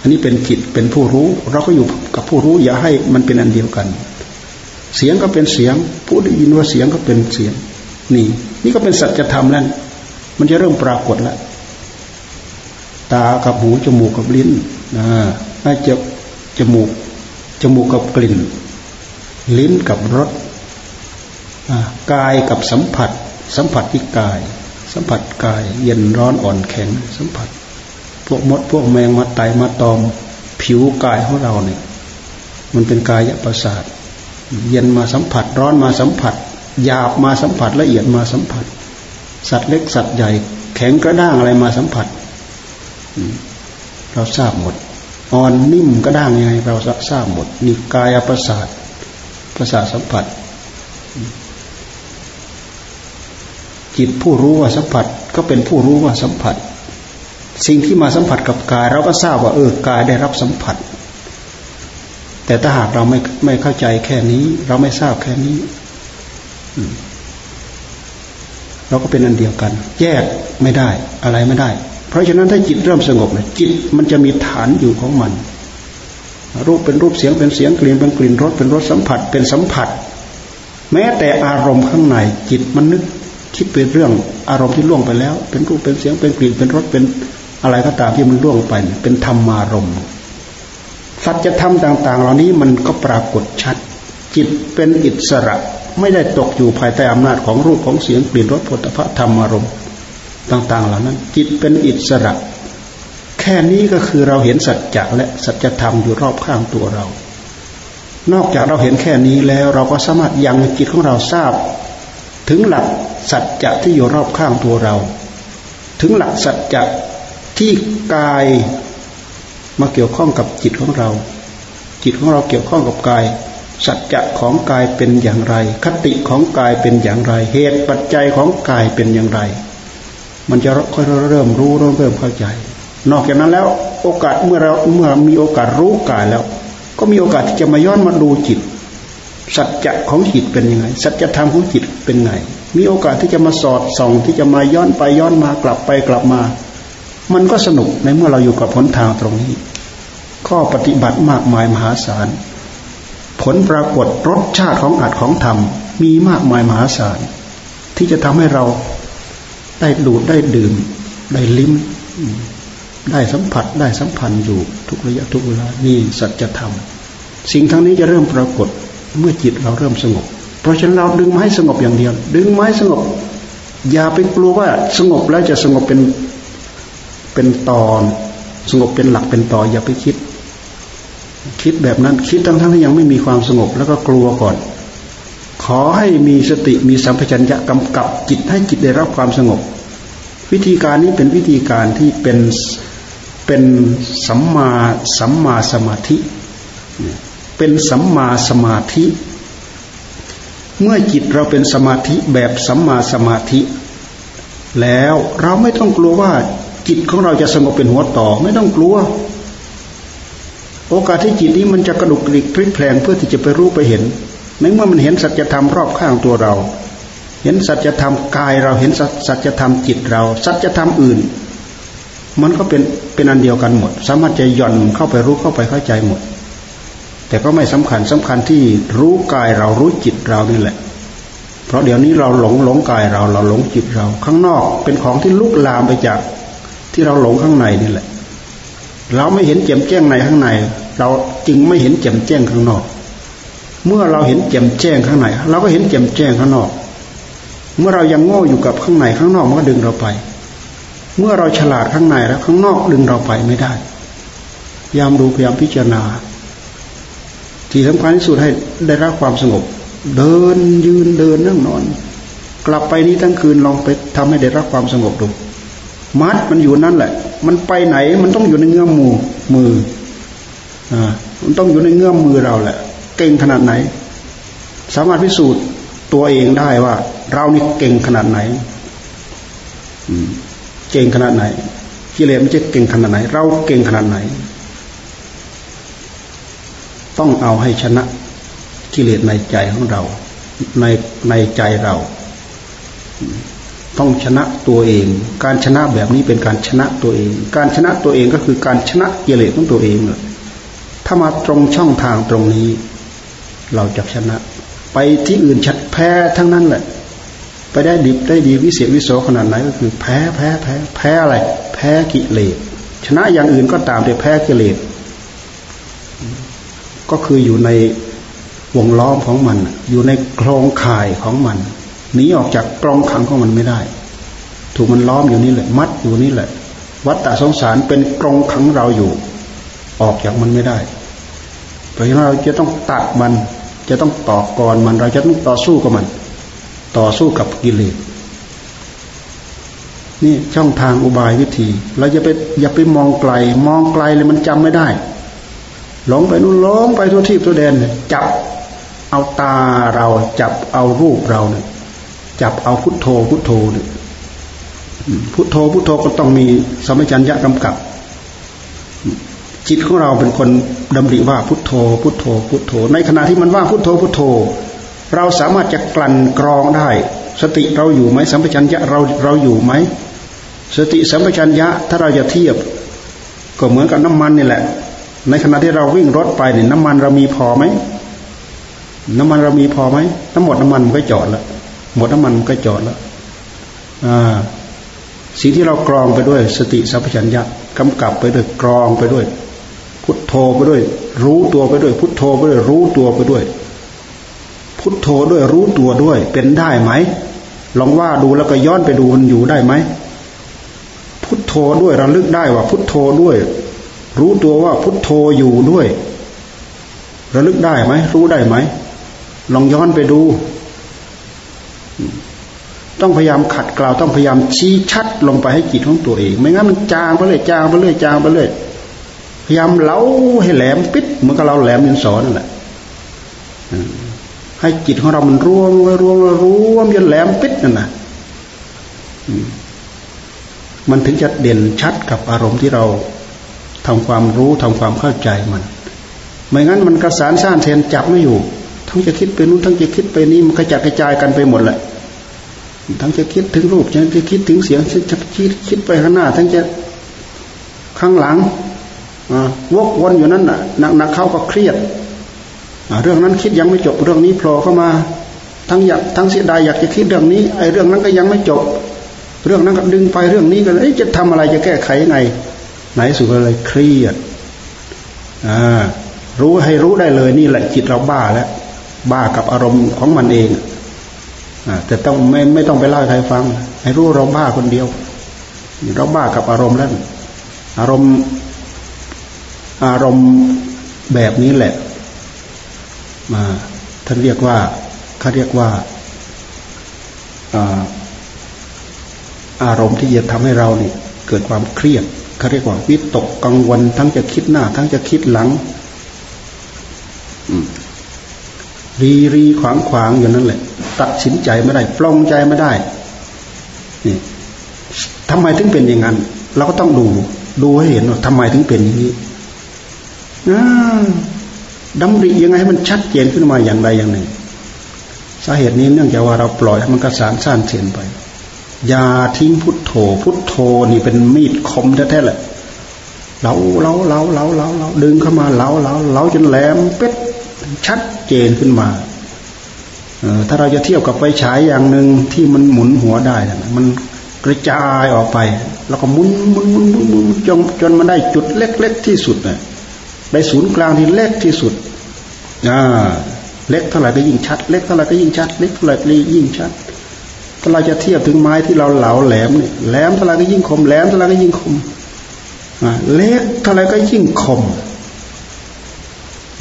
Speaker 1: อันนี้เป็นจิตเป็นผู้รู้ เราก็อยู่กับผู้รู้อย่าให้มันเป็นอันเดียวกัน เสียงก็เป็นเสียง ผู้ได้ยินว่าเสียงก็เป็นเสียง นี่ นี่ก็เป็นสัจธรรมแล้วมันจะเริ่มปรากฏแล้วตากับหูจมูกกับลิ้นนะน่าจะจมูกจมูกกับกลิ่น ลิ้นกับรสกายกับสัมผัส สัมผัสที่กาย สัมผัสกาย เย็นร้อนอ่อนแข็ง สัมผัส พวกมดพวกแมงมาไตมาตอม ผิวกายของเราเนี่ย มันเป็นกายประสาท เย็นมาสัมผัส ร้อนมาสัมผัสหยาบมาสัมผัสละเอียดมาสัมผัส สัตว์เล็กสัตว์ใหญ่ แข็งกระด้างอะไรมาสัมผัสเราทราบหมดอ่อนนิ่มกระด้างยังไง เราทราบหมดนี่กายประสาทประสาทสัมผัส จิตผู้รู้ว่าสัมผัส ก็เป็นผู้รู้ว่าสัมผัส สิ่งที่มาสัมผัสกับกาย เราก็ทราบว่าเออกายได้รับสัมผัส แต่ถ้าหากเราไม่ไม่เข้าใจแค่นี้ เราไม่ทราบแค่นี้ เราก็เป็นอันเดียวกัน แยกไม่ได้ อะไรไม่ได้ เพราะฉะนั้นถ้าจิตเริ่มสงบเนี่ยจิตมันจะมีฐานอยู่ของมัน รูปเป็นรูปเสียงเป็นเสียงกลิ่นเป็นกลิ่นรสเป็นรสสัมผัส เป็นสัมผัส แม้แต่อารมณ์ข้างใน จิตมันนึกคิดเป็นเรื่องอารมณ์ที่ล่วงไปแล้ว เป็นรูปเป็นเสียงเป็นกลิ่นเป็นรสเป็นอะไรก็ตามที่มันล่วงไป เป็นธรรมารมณ์ สัจธรรมต่าง ๆ เหล่านี้มันก็ปรากฏชัด จิตเป็นอิสระไม่ได้ตกอยู่ภายใต้อำนาจของรูปของเสียงกลิ่นรสผลิภัณฑ์ธรรมอารมณ์ต่าง ๆ เหล่านั้น จิตเป็นอิสระ แค่นี้ก็คือเราเห็นสัจจะและสัจธรรมอยู่รอบข้างตัวเรา นอกจากเราเห็นแค่นี้แล้วเราก็สามารถยังจิตของเราทราบ ถึงหลักสัจจะที่อยู่รอบข้างตัวเรา ถึงหลักสัจจะที่กาย มาเกี่ยวข้องกับจิตของเรา จิตของเราเกี่ยวข้องกับกาย สัจจะของกายเป็นอย่างไร คติของกายเป็นอย่างไร เหตุปัจจัยของกายเป็นอย่างไร มันจะค่อยเริ่มรู้เริ่มเริ่มเข้าใจ นอกจากนั้นแล้วโอกาสเมื่อเราเมื่อมีโอกาสรู้กายแล้ว ก็มีโอกาสที่จะมาย้อนมาดูจิต สัจจะของจิตเป็นยังไง สัจธรรมของจิตเป็นไง มีโอกาสที่จะมาสอดส่องที่จะมาย้อนไปย้อนมากลับไปกลับมา มันก็สนุกในเมื่อเราอยู่กับผลทางตรงนี้ ข้อปฏิบัติมากมายมหาศาล ผลปรากฏรสชาติของอัดของธรรม มีมากมายมหาศาล ที่จะทำให้เราได้ดูดได้ดื่ม ได้ลิ้ม ได้สัมผัสได้สัมพันธ์อยู่ทุกระยะทุกเวลานี่สัจธรรม สิ่งทั้งนี้จะเริ่มปรากฏเมื่อจิตเราเริ่มสงบ เพราะฉะนั้นเราดึงไม้สงบอย่างเดียว ดึงไม้สงบ อย่าไปกลัวว่าสงบแล้วจะสงบเป็น เป็นตอนสงบเป็นหลักเป็นตออย่าไปคิด คิดแบบนั้นคิดทั้งทั้งที่ยังไม่มีความสงบแล้วก็กลัวก่อน ขอให้มีสติมีสัมปชัญญะกำกับจิตให้จิตได้รับความสงบ วิธีการนี้เป็นวิธีการที่เป็นเป็นสัมมาสัมมาสมาธิ เป็นสัมมาสมาธิ เมื่อจิตเราเป็นสมาธิแบบสัมมาสมาธิ แล้วเราไม่ต้องกลัวว่า จิตของเราจะสงบเป็นหัวต่อ ไม่ต้องกลัว โอกาสที่จิตนี้มันจะกระดุกกระดิกพลิกแพลงเพื่อที่จะไปรู้ไปเห็นในเมื่อมันเห็นสัจธรรมรอบข้างตัวเรา เห็นสัจธรรมกายเราเห็นสัจธรรมจิตเรา สัจธรรมอื่น มันก็เป็นเป็นอันเดียวกันหมด สามารถจะย่อนเข้าไปรู้เข้าไปเข้าใจหมด แต่ก็ไม่สำคัญสำคัญที่รู้กายเรารู้จิตเรานี่แหละ เพราะเดี๋ยวนี้เราหลงหลงกายเราเราหลงจิตเรา ข้างนอกเป็นของที่ลุกลามไปจาก ที่เราหลงข้างในนี่แหละ เราไม่เห็นแจ่มแจ้งในข้างใน เราจึงไม่เห็นแจ่มแจ้งข้างนอก เมื่อเราเห็นแจ่มแจ้งข้างใน เราก็เห็นแจ่มแจ้งข้างนอก เมื่อเรายังโง่อยู่กับข้างในข้างนอกมันก็ดึงเราไป เมื่อเราฉลาดข้างในแล้วข้างนอกดึงเราไปไม่ได้พยายามดูพยายามพิจารณา ที่สำคัญที่สุดให้ได้รับความสงบ เดินยืนเดินนั่งนอน กลับไปนี้ทั้งคืนลองไปทำให้ได้รับความสงบดู มัดมันอยู่นั่นแหละ มันไปไหนมันต้องอยู่ในเงื้อมมือมืออ่ามันต้องอยู่ในเงื้อมมือเราแหละ เก่งขนาดไหน สามารถพิสูจน์ตัวเองได้ว่า เรานี่เก่งขนาดไหนเก่งขนาดไหนกิเลสมันจะเก่งขนาดไหน เราเก่งขนาดไหน ต้องเอาให้ชนะกิเลสในใจของเรา ในในใจเรา ต้องชนะตัวเอง การชนะแบบนี้เป็นการชนะตัวเอง การชนะตัวเองก็คือการชนะกิเลสของตัวเองเลยถ้ามาตรงช่องทางตรงนี้ เราจะชนะ ไปที่อื่นชัดแพ้ทั้งนั้นแหละ ไปได้ดิบได้ดีวิเศษวิโสขนาดไหนก็คือ แพ้แพ้แพ้แพ้อะไร แพ้กิเลสชนะอย่างอื่นก็ตามแต่แพ้กิเลสก็คืออยู่ในวงล้อมของมัน อยู่ในโครงข่ายของมัน หนีออกจากกรองขังของมันไม่ได้ ถูกมันล้อมอยู่นี่แหละ มัดอยู่นี่แหละ วัฏฏะสงสารเป็นกรงขังเราอยู่ ออกจากมันไม่ได้ เพราะฉะนั้นเราจะต้องตัดมัน จะต้องต่อกรมัน เราจะต้องต่อสู้กับมัน ต่อสู้กับกิเลสนี่ช่องทางอุบายวิธี เราจะไปอย่าไปมองไกล มองไกลเลยมันจำไม่ได้หลงไปนู่นหลงไปทั่วทิพย์ทั่วแดนจับเอาตาเราจับเอารูปเราเนี่ย จับเอาพุทโธพุทโธเนี่ยพุทโธพุทโธก็ต้องมีสมัจัญญะกำกับ จิตของเราเป็นคนดำริว่าพุทโธ พุทโธ พุทโธ ในขณะที่มันว่าพุทโธพุทโธ เราสามารถจะกลั่นกรองได้ สติเราอยู่ไหมสัมปชัญญะเราเราอยู่ไหมสติสัมปชัญญะถ้าเราจะเทียบ ก็เหมือนกับน้ำมันนี่แหละ ในขณะที่เราวิ่งรถไปเนี่ยน้ำมันเรามีพอไหมน้ำมันเรามีพอไหมทั้งหมดน้ำมันมันก็จอดแล้ว หมดน้ำมันก็จอดแล้วสิ่งที่เรากรองไปด้วย สติสัพพัญญะกำกับไปด้วยกรองไปด้วย พุทโธไปด้วย รู้ตัวไปด้วย พุทโธไปด้วยรู้ตัวไปด้วย พุทโธด้วยรู้ตัวด้วย เป็นได้ไหมลองว่าดูแล้วก็ย้อนไปดูมันอยู่ได้ไหมพุทโธด้วยระลึกได้ว่าพุทโธด้วย รู้ตัวว่าพุทโธอยู่ด้วย ระลึกได้ไหมรู้ได้ไหมลองย้อนไปดู ต้องพยายามขัดเกลาต้องพยายามชี้ชัดลงไปให้จิตของตัวเอง ไม่งั้นมันจางไปเลยจางไปเลยจางไปเลยพยายามเล้าให้แหลมปิดเหมือนกับเราแหลมยินสอนนั่นแหละให้จิตของเรามันร่วมร่วมร่วมจนแหลมปิดนั่นนะมันถึงจะเด่นชัดกับอารมณ์ที่เราทำความรู้ทำความเข้าใจมัน ไม่งั้นมันกระสานซ่านเทนจับไม่อยู่ ทั้งจะคิดไปนู้นทั้งจะคิดไปนี้มันกระจายกระจายกันไปหมดแหละ ทั้งจะคิดถึงรูปทั้งจะคิดถึงเสียงจะคิดคิดไปข้างหน้า ทั้งจะข้างหลังวกวนอยู่นั่นน่ะหนักหนักเข้าก็เครียดเรื่องนั้นคิดยังไม่จบเรื่องนี้โผล่เข้ามา ทั้งอยากทั้งเสียดายอยากจะคิดเรื่องนี้ไอ้เรื่องนั้นก็ยังไม่จบ เรื่องนั้นก็ดึงไปเรื่องนี้ก็เลยจะทำอะไรจะแก้ไขยังไง ไหนสุดเลยเครียดอ่ารู้ให้รู้ได้เลยนี่แหละจิตเราบ้าแล้วบ้ากับอารมณ์ของมันเองอ แต่ต้องไม่ไม่ต้องไปเล่าให้ใครฟัง ให้รู้เราบ้าคนเดียวเราบ้ากับอารมณ์แล้วอารมณ์อารมณ์แบบนี้แหละ มาท่านเรียกว่าเขาเรียกว่าอารมณ์ที่จะทำให้เราเนี่ยเกิดความเครียดเขาเรียกว่าวิตกกังวลทั้งจะคิดหน้า ทั้งจะคิดหลังรีรีขวางขวางอยู่นั่นแหละ ตัดสินใจไม่ได้ปลงใจไม่ได้นี่ทำไมถึงเป็นอย่างนั้นเราก็ต้องดู ดูให้เห็นว่าทำไมถึงเป็นอย่างนี้ดำริยังไงให้มันชัดเจนขึ้นมาอย่างใดอย่างหนึ่ง สาเหตุนี้เนื่องจากว่าเราปล่อยให้มันกระสานสั้นเสียนไปอย่าทิ้งพุทโธ พุทโธนี่เป็นมีดคมแท้ๆแหละเราเราเราเราเราเราดึงเข้ามาเราเราเราจนแหลมเป็ดชัดเจนขึ้นมา ถ้าเราจะเทียบกับไฟฉายอย่างหนึ่งที่มันหมุนหัวได้มันกระจายออกไป แล้วก็หมุนหมุนหมุนหมุนหมุนจนจนมันได้จุดเล็ก ๆ ที่สุดเลยได้ศูนย์กลางที่เล็กที่สุดอ่าเล็กเท่าไหร่ก็ยิ่งชัด เล็กเท่าไหร่ก็ยิ่งชัด เล็กเท่าไหร่ก็ยิ่งชัด ถ้าเราจะเทียบถึงไม้ที่เราเหลาแหลมเนี่ยแหลมเท่าไหร่ก็ยิ่งคมแหลมเท่าไหร่ก็ยิ่งคมเล็กเท่าไหร่ก็ยิ่งคม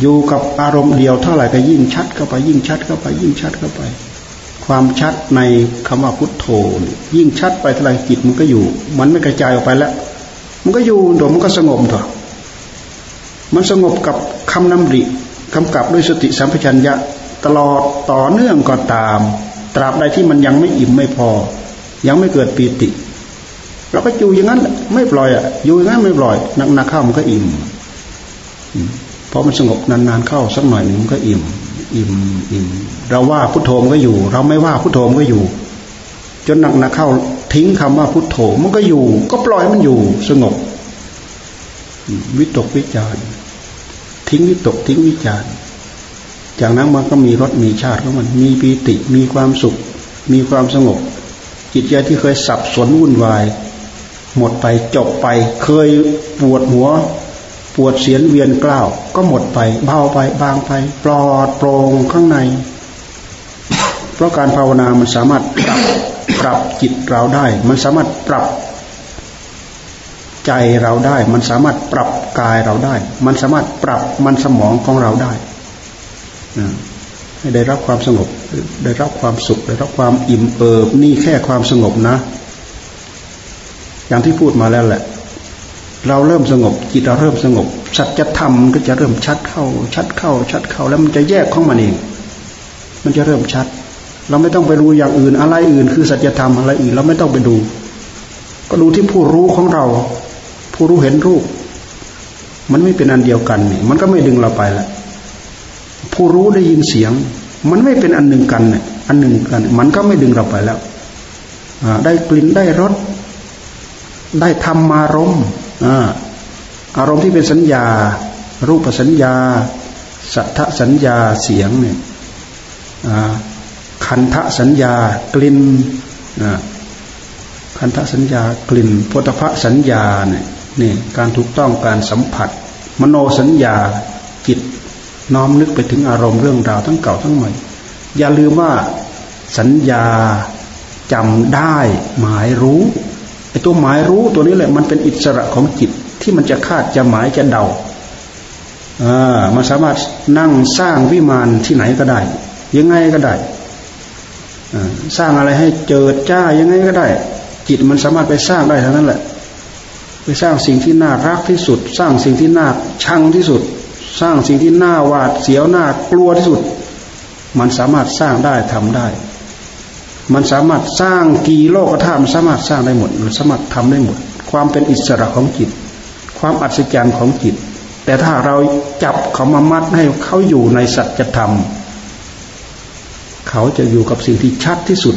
Speaker 1: อยู่กับอารมณ์เดียวเท่าไหร่ก็ยิ่งชัดเข้าไปยิ่งชัดเข้าไปยิ่งชัดเข้าไป ความชัดในคำว่าพุทโธยิ่งชัดไปเท่าไหร่จิตมันก็อยู่ มันไม่กระจายออกไปแล้ว มันก็อยู่เดี๋ยวมันก็สงบเถอะมันสงบกับคำนำริกำกับด้วยสติสัมปชัญญะตลอดต่อเนื่องก็ตาม ตราบใดที่มันยังไม่อิ่มไม่พอ ยังไม่เกิดปีติเราก็อยู่อย่างนั้นไม่ปล่อยอะอยู่อย่างนั้นไม่ปล่อยนักๆเข้ามันก็อิ่ม อมันสงบนานๆเข้าสักหน่อยหนึ่งมันก็อิ่ม อิ่มอิ่มเราว่าพุทโธมันก็อยู่ เราไม่ว่าพุทโธมันก็อยู่ จนหนักหนักเข้าทิ้งคำว่าพุทโธมันก็อยู่ ก็ปล่อยมันอยู่ สงบ วิตกวิจารทิ้งวิตกทิ้งวิจารจากนั้นมันก็มีรสมีชาติของมัน มีปีติมีความสุข มีความสงบ จิตใจที่เคยสับสนวุ่นวาย หมดไปจบไป เคยปวดหัว ปวดเสียนเวียนกล้าว ก็หมดไป เบาไปบางไป ปลอดโปร่งข้างใน เพราะการภาวนามันสามารถปรับปรับจิตเราได้ มันสามารถปรับใจเราได้ มันสามารถปรับกายเราได้ มันสามารถปรับมันสมองของเราได้ให้ได้รับความสงบ ได้รับความสุข ได้รับความอิ่มเอิบนี่แค่ความสงบนะ อย่างที่พูดมาแล้วแหละ เราเริ่มสงบ จิตเราเริ่มสงบ สัจธรรมก็จะเริ่มชัดเข้า ชัดเข้า ชัดเข้าแล้วมันจะแยกของมันเองมันจะเริ่มชัด เราไม่ต้องไปรู้อย่างอื่น อะไรอื่น คือสัจธรรมอะไรอื่น เราไม่ต้องไปดู ก็ดูที่ผู้รู้ของเรา ผู้รู้เห็นรูป มันไม่เป็นอันเดียวกันนี่มันก็ไม่ดึงเราไปละผู้รู้ได้ยินเสียง มันไม่เป็นอันหนึ่งกันเนี่ยอันหนึ่งกัน มันก็ไม่ดึงเราไปแล้วได้กลิ่นได้รสได้ธรรมารม อารมณ์ที่เป็นสัญญา รูปสัญญา สัทธสัญญาเสียงเนี่ยคันทะสัญญากลิ่นคันทะสัญญากลิ่นพุทธะสัญญาเนี่ยนี่การถูกต้องการสัมผัส มโนสัญญาจิตน้อมนึกไปถึงอารมณ์เรื่องราวทั้งเก่าทั้งใหม่ อย่าลืมว่าสัญญาจำได้หมายรู้ ตัวหมายรู้ตัวนี้แหละมันเป็นอิสระของจิตที่มันจะคาดจะหมายจะเดาอ่ามันสามารถนั่งสร้างวิมานที่ไหนก็ได้ ยังไงก็ได้สร้างอะไรให้เจิดจ้ายังไงก็ได้ จิตมันสามารถไปสร้างได้ทั้งนั้นแหละ ไปสร้างสิ่งที่น่ารักที่สุด สร้างสิ่งที่น่าชังที่สุด สร้างสิ่งที่น่าหวาดเสียวน่ากลัวที่สุด มันสามารถสร้างได้ทำได้ มันสามารถสร้างกี่โลกธาตุมันสามารถสร้างได้หมด มันสามารถทำได้หมด ความเป็นอิสระของจิต ความอัศจรรย์ของจิต แต่ถ้าเราจับเขามามัดให้เขาอยู่ในสัจธรรม เขาจะอยู่กับสิ่งที่ชัดที่สุด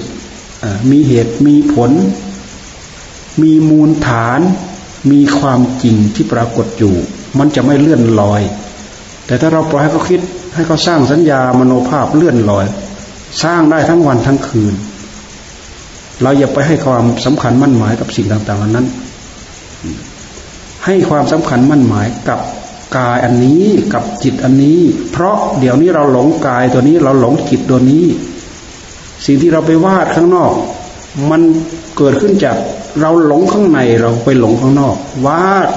Speaker 1: มีเหตุมีผล มีมูลฐาน มีความจริงที่ปรากฏอยู่ มันจะไม่เลื่อนลอย แต่ถ้าเราปล่อยให้เขาคิด ให้เขาสร้างสัญญามโนภาพเลื่อนลอย สร้างได้ทั้งวันทั้งคืน เราอย่าไปให้ความสำคัญมั่นหมายกับสิ่งต่างๆเหล่านั้น ให้ความสำคัญมั่นหมายกับกายอันนี้กับจิตอันนี้ เพราะเดี๋ยวนี้เราหลงกายตัวนี้เราหลงจิตตัวนี้ สิ่งที่เราไปวาดข้างนอก มันเกิดขึ้นจากเราหลงข้างในเราไปหลงข้างนอก วาด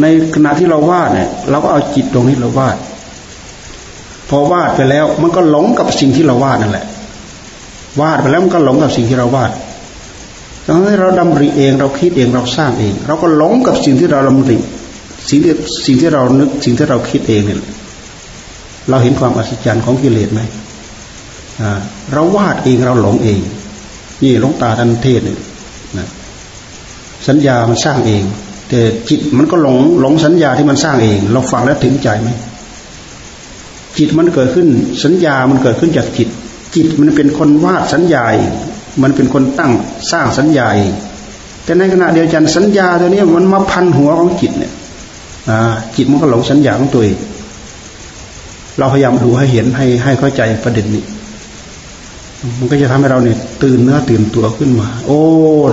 Speaker 1: ในขณะที่เราวาดเนี่ย เราก็เอาจิตตรงนี้เราวาด พอวาดไปแล้ว มันก็หลงกับสิ่งที่เราวาดนั่นแหละ วาดไปแล้วมันก็หลงกับสิ่งที่เราวาดตอนนี้เราดำริเองเราคิดเองเราสร้างเอง เราก็หลงกับสิ่งที่เราดำริสิ่งที่สิ่งที่เรานึกสิ่งที่เราคิดเองเนี่ยเราเห็นความอัศจรรย์ของกิเลสไหมเราวาดเองเราหลงเอง นี่หลงตาทันเทศเนี่ยสัญญามันสร้างเอง แต่จิตมันก็หลงหลงสัญญาที่มันสร้างเอง เราฟังแล้วถึงใจไหมจิตมันเกิดขึ้น สัญญามันเกิดขึ้นจากจิต จิตมันเป็นคนวาดสัญญาอมันเป็นคนตั้งสร้างสัญญาอแต่ในขณะเดียวกันสัญญาตัวนี้มันมาพันหัวของจิตเนี่ยจิตมันก็หลงสัญญาของตัวเองเราพยายามดูให้เห็นให้ให้เข้าใจประเด็นนี้ มันก็จะทำให้เราเนี่ยตื่นเนื้อตื่นตัวขึ้นมา โอ้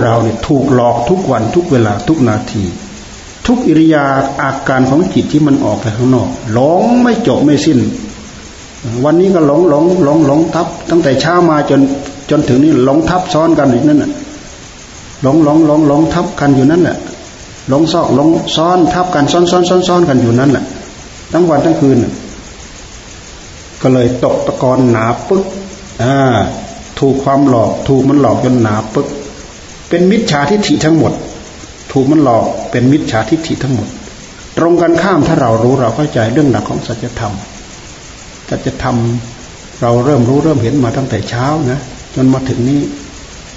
Speaker 1: เราเนี่ยถูกหลอกทุกวันทุกเวลาทุกนาที ทุกอิริยาอาการของจิตที่มันออกไปข้างนอกหลงไม่จบไม่สิ้น วันนี้ก็หลงหลงหลงหลงทับ ตั้งแต่เช้ามาจนจนถึงนี่หลงทับซ้อนกันอีกนั่นแหละหลงหลงหลงหลงทับกันอยู่นั่นแหละหลงซอกหลงซ้อนทับกันซ้อนซ้อนซ้อนซ้อนกันอยู่นั่นแหละทั้งวันทั้งคืนก็เลยตกตะกอนหนาปึ๊กอ่าถูกความหลอกถูกมันหลอกจนหนาปึ๊กเป็นมิจฉาทิฏฐิทั้งหมด ถูกมันหลอกเป็นมิจฉาทิฏฐิทั้งหมด ตรงกันข้ามถ้าเรารู้เราเข้าใจเรื่องหลักของสัจธรรม สัจธรรมเราเริ่มรู้เริ่มเห็นมาตั้งแต่เช้านะจนมาถึงนี้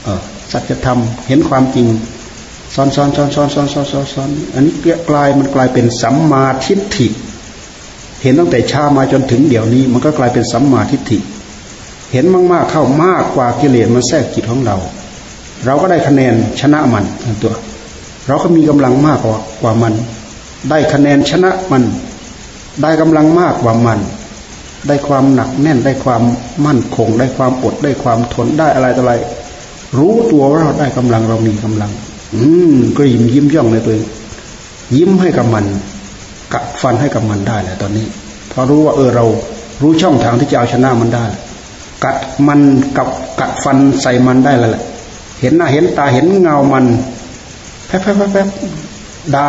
Speaker 1: เออสัจธรรมเห็นความจริงซ้อนซ้อนซ้อนซ้อนซ้อนซ้อนซ้อนซ้อนอันนี้กลายมันกลายเป็นสัมมาทิฏฐิ เห็นตั้งแต่เช้ามาจนถึงเดี๋ยวนี้ มันก็กลายเป็นสัมมาทิฏฐิ เห็นมากๆเข้ามากกว่ากิเลสมันแทรกจิตของเรา เราก็ได้คะแนนชนะมันตัว เราก็มีกำลังมากกว่ากว่ามัน ได้คะแนนชนะมัน ได้กำลังมากกว่ามัน ได้ความหนักแน่นได้ความมั่นคง ได้ความอดได้ความทนได้อะไรต่ออะไร รู้ตัวว่าเราได้กำลังเรามีกำลัง อืมก็ยิ้มยิ้มย่องในตัวเองยิ้มให้กับมันกัดฟันให้กับมันได้แหละตอนนี้พอรู้ว่าเออเรารู้ช่องทางที่จะเอาชนะมันได้ กัดมันกับกัดฟันใส่มันได้แล้วแหละเห็นหน้าเห็นตาเห็นเงามันแป๊บแป๊บแป๊บดา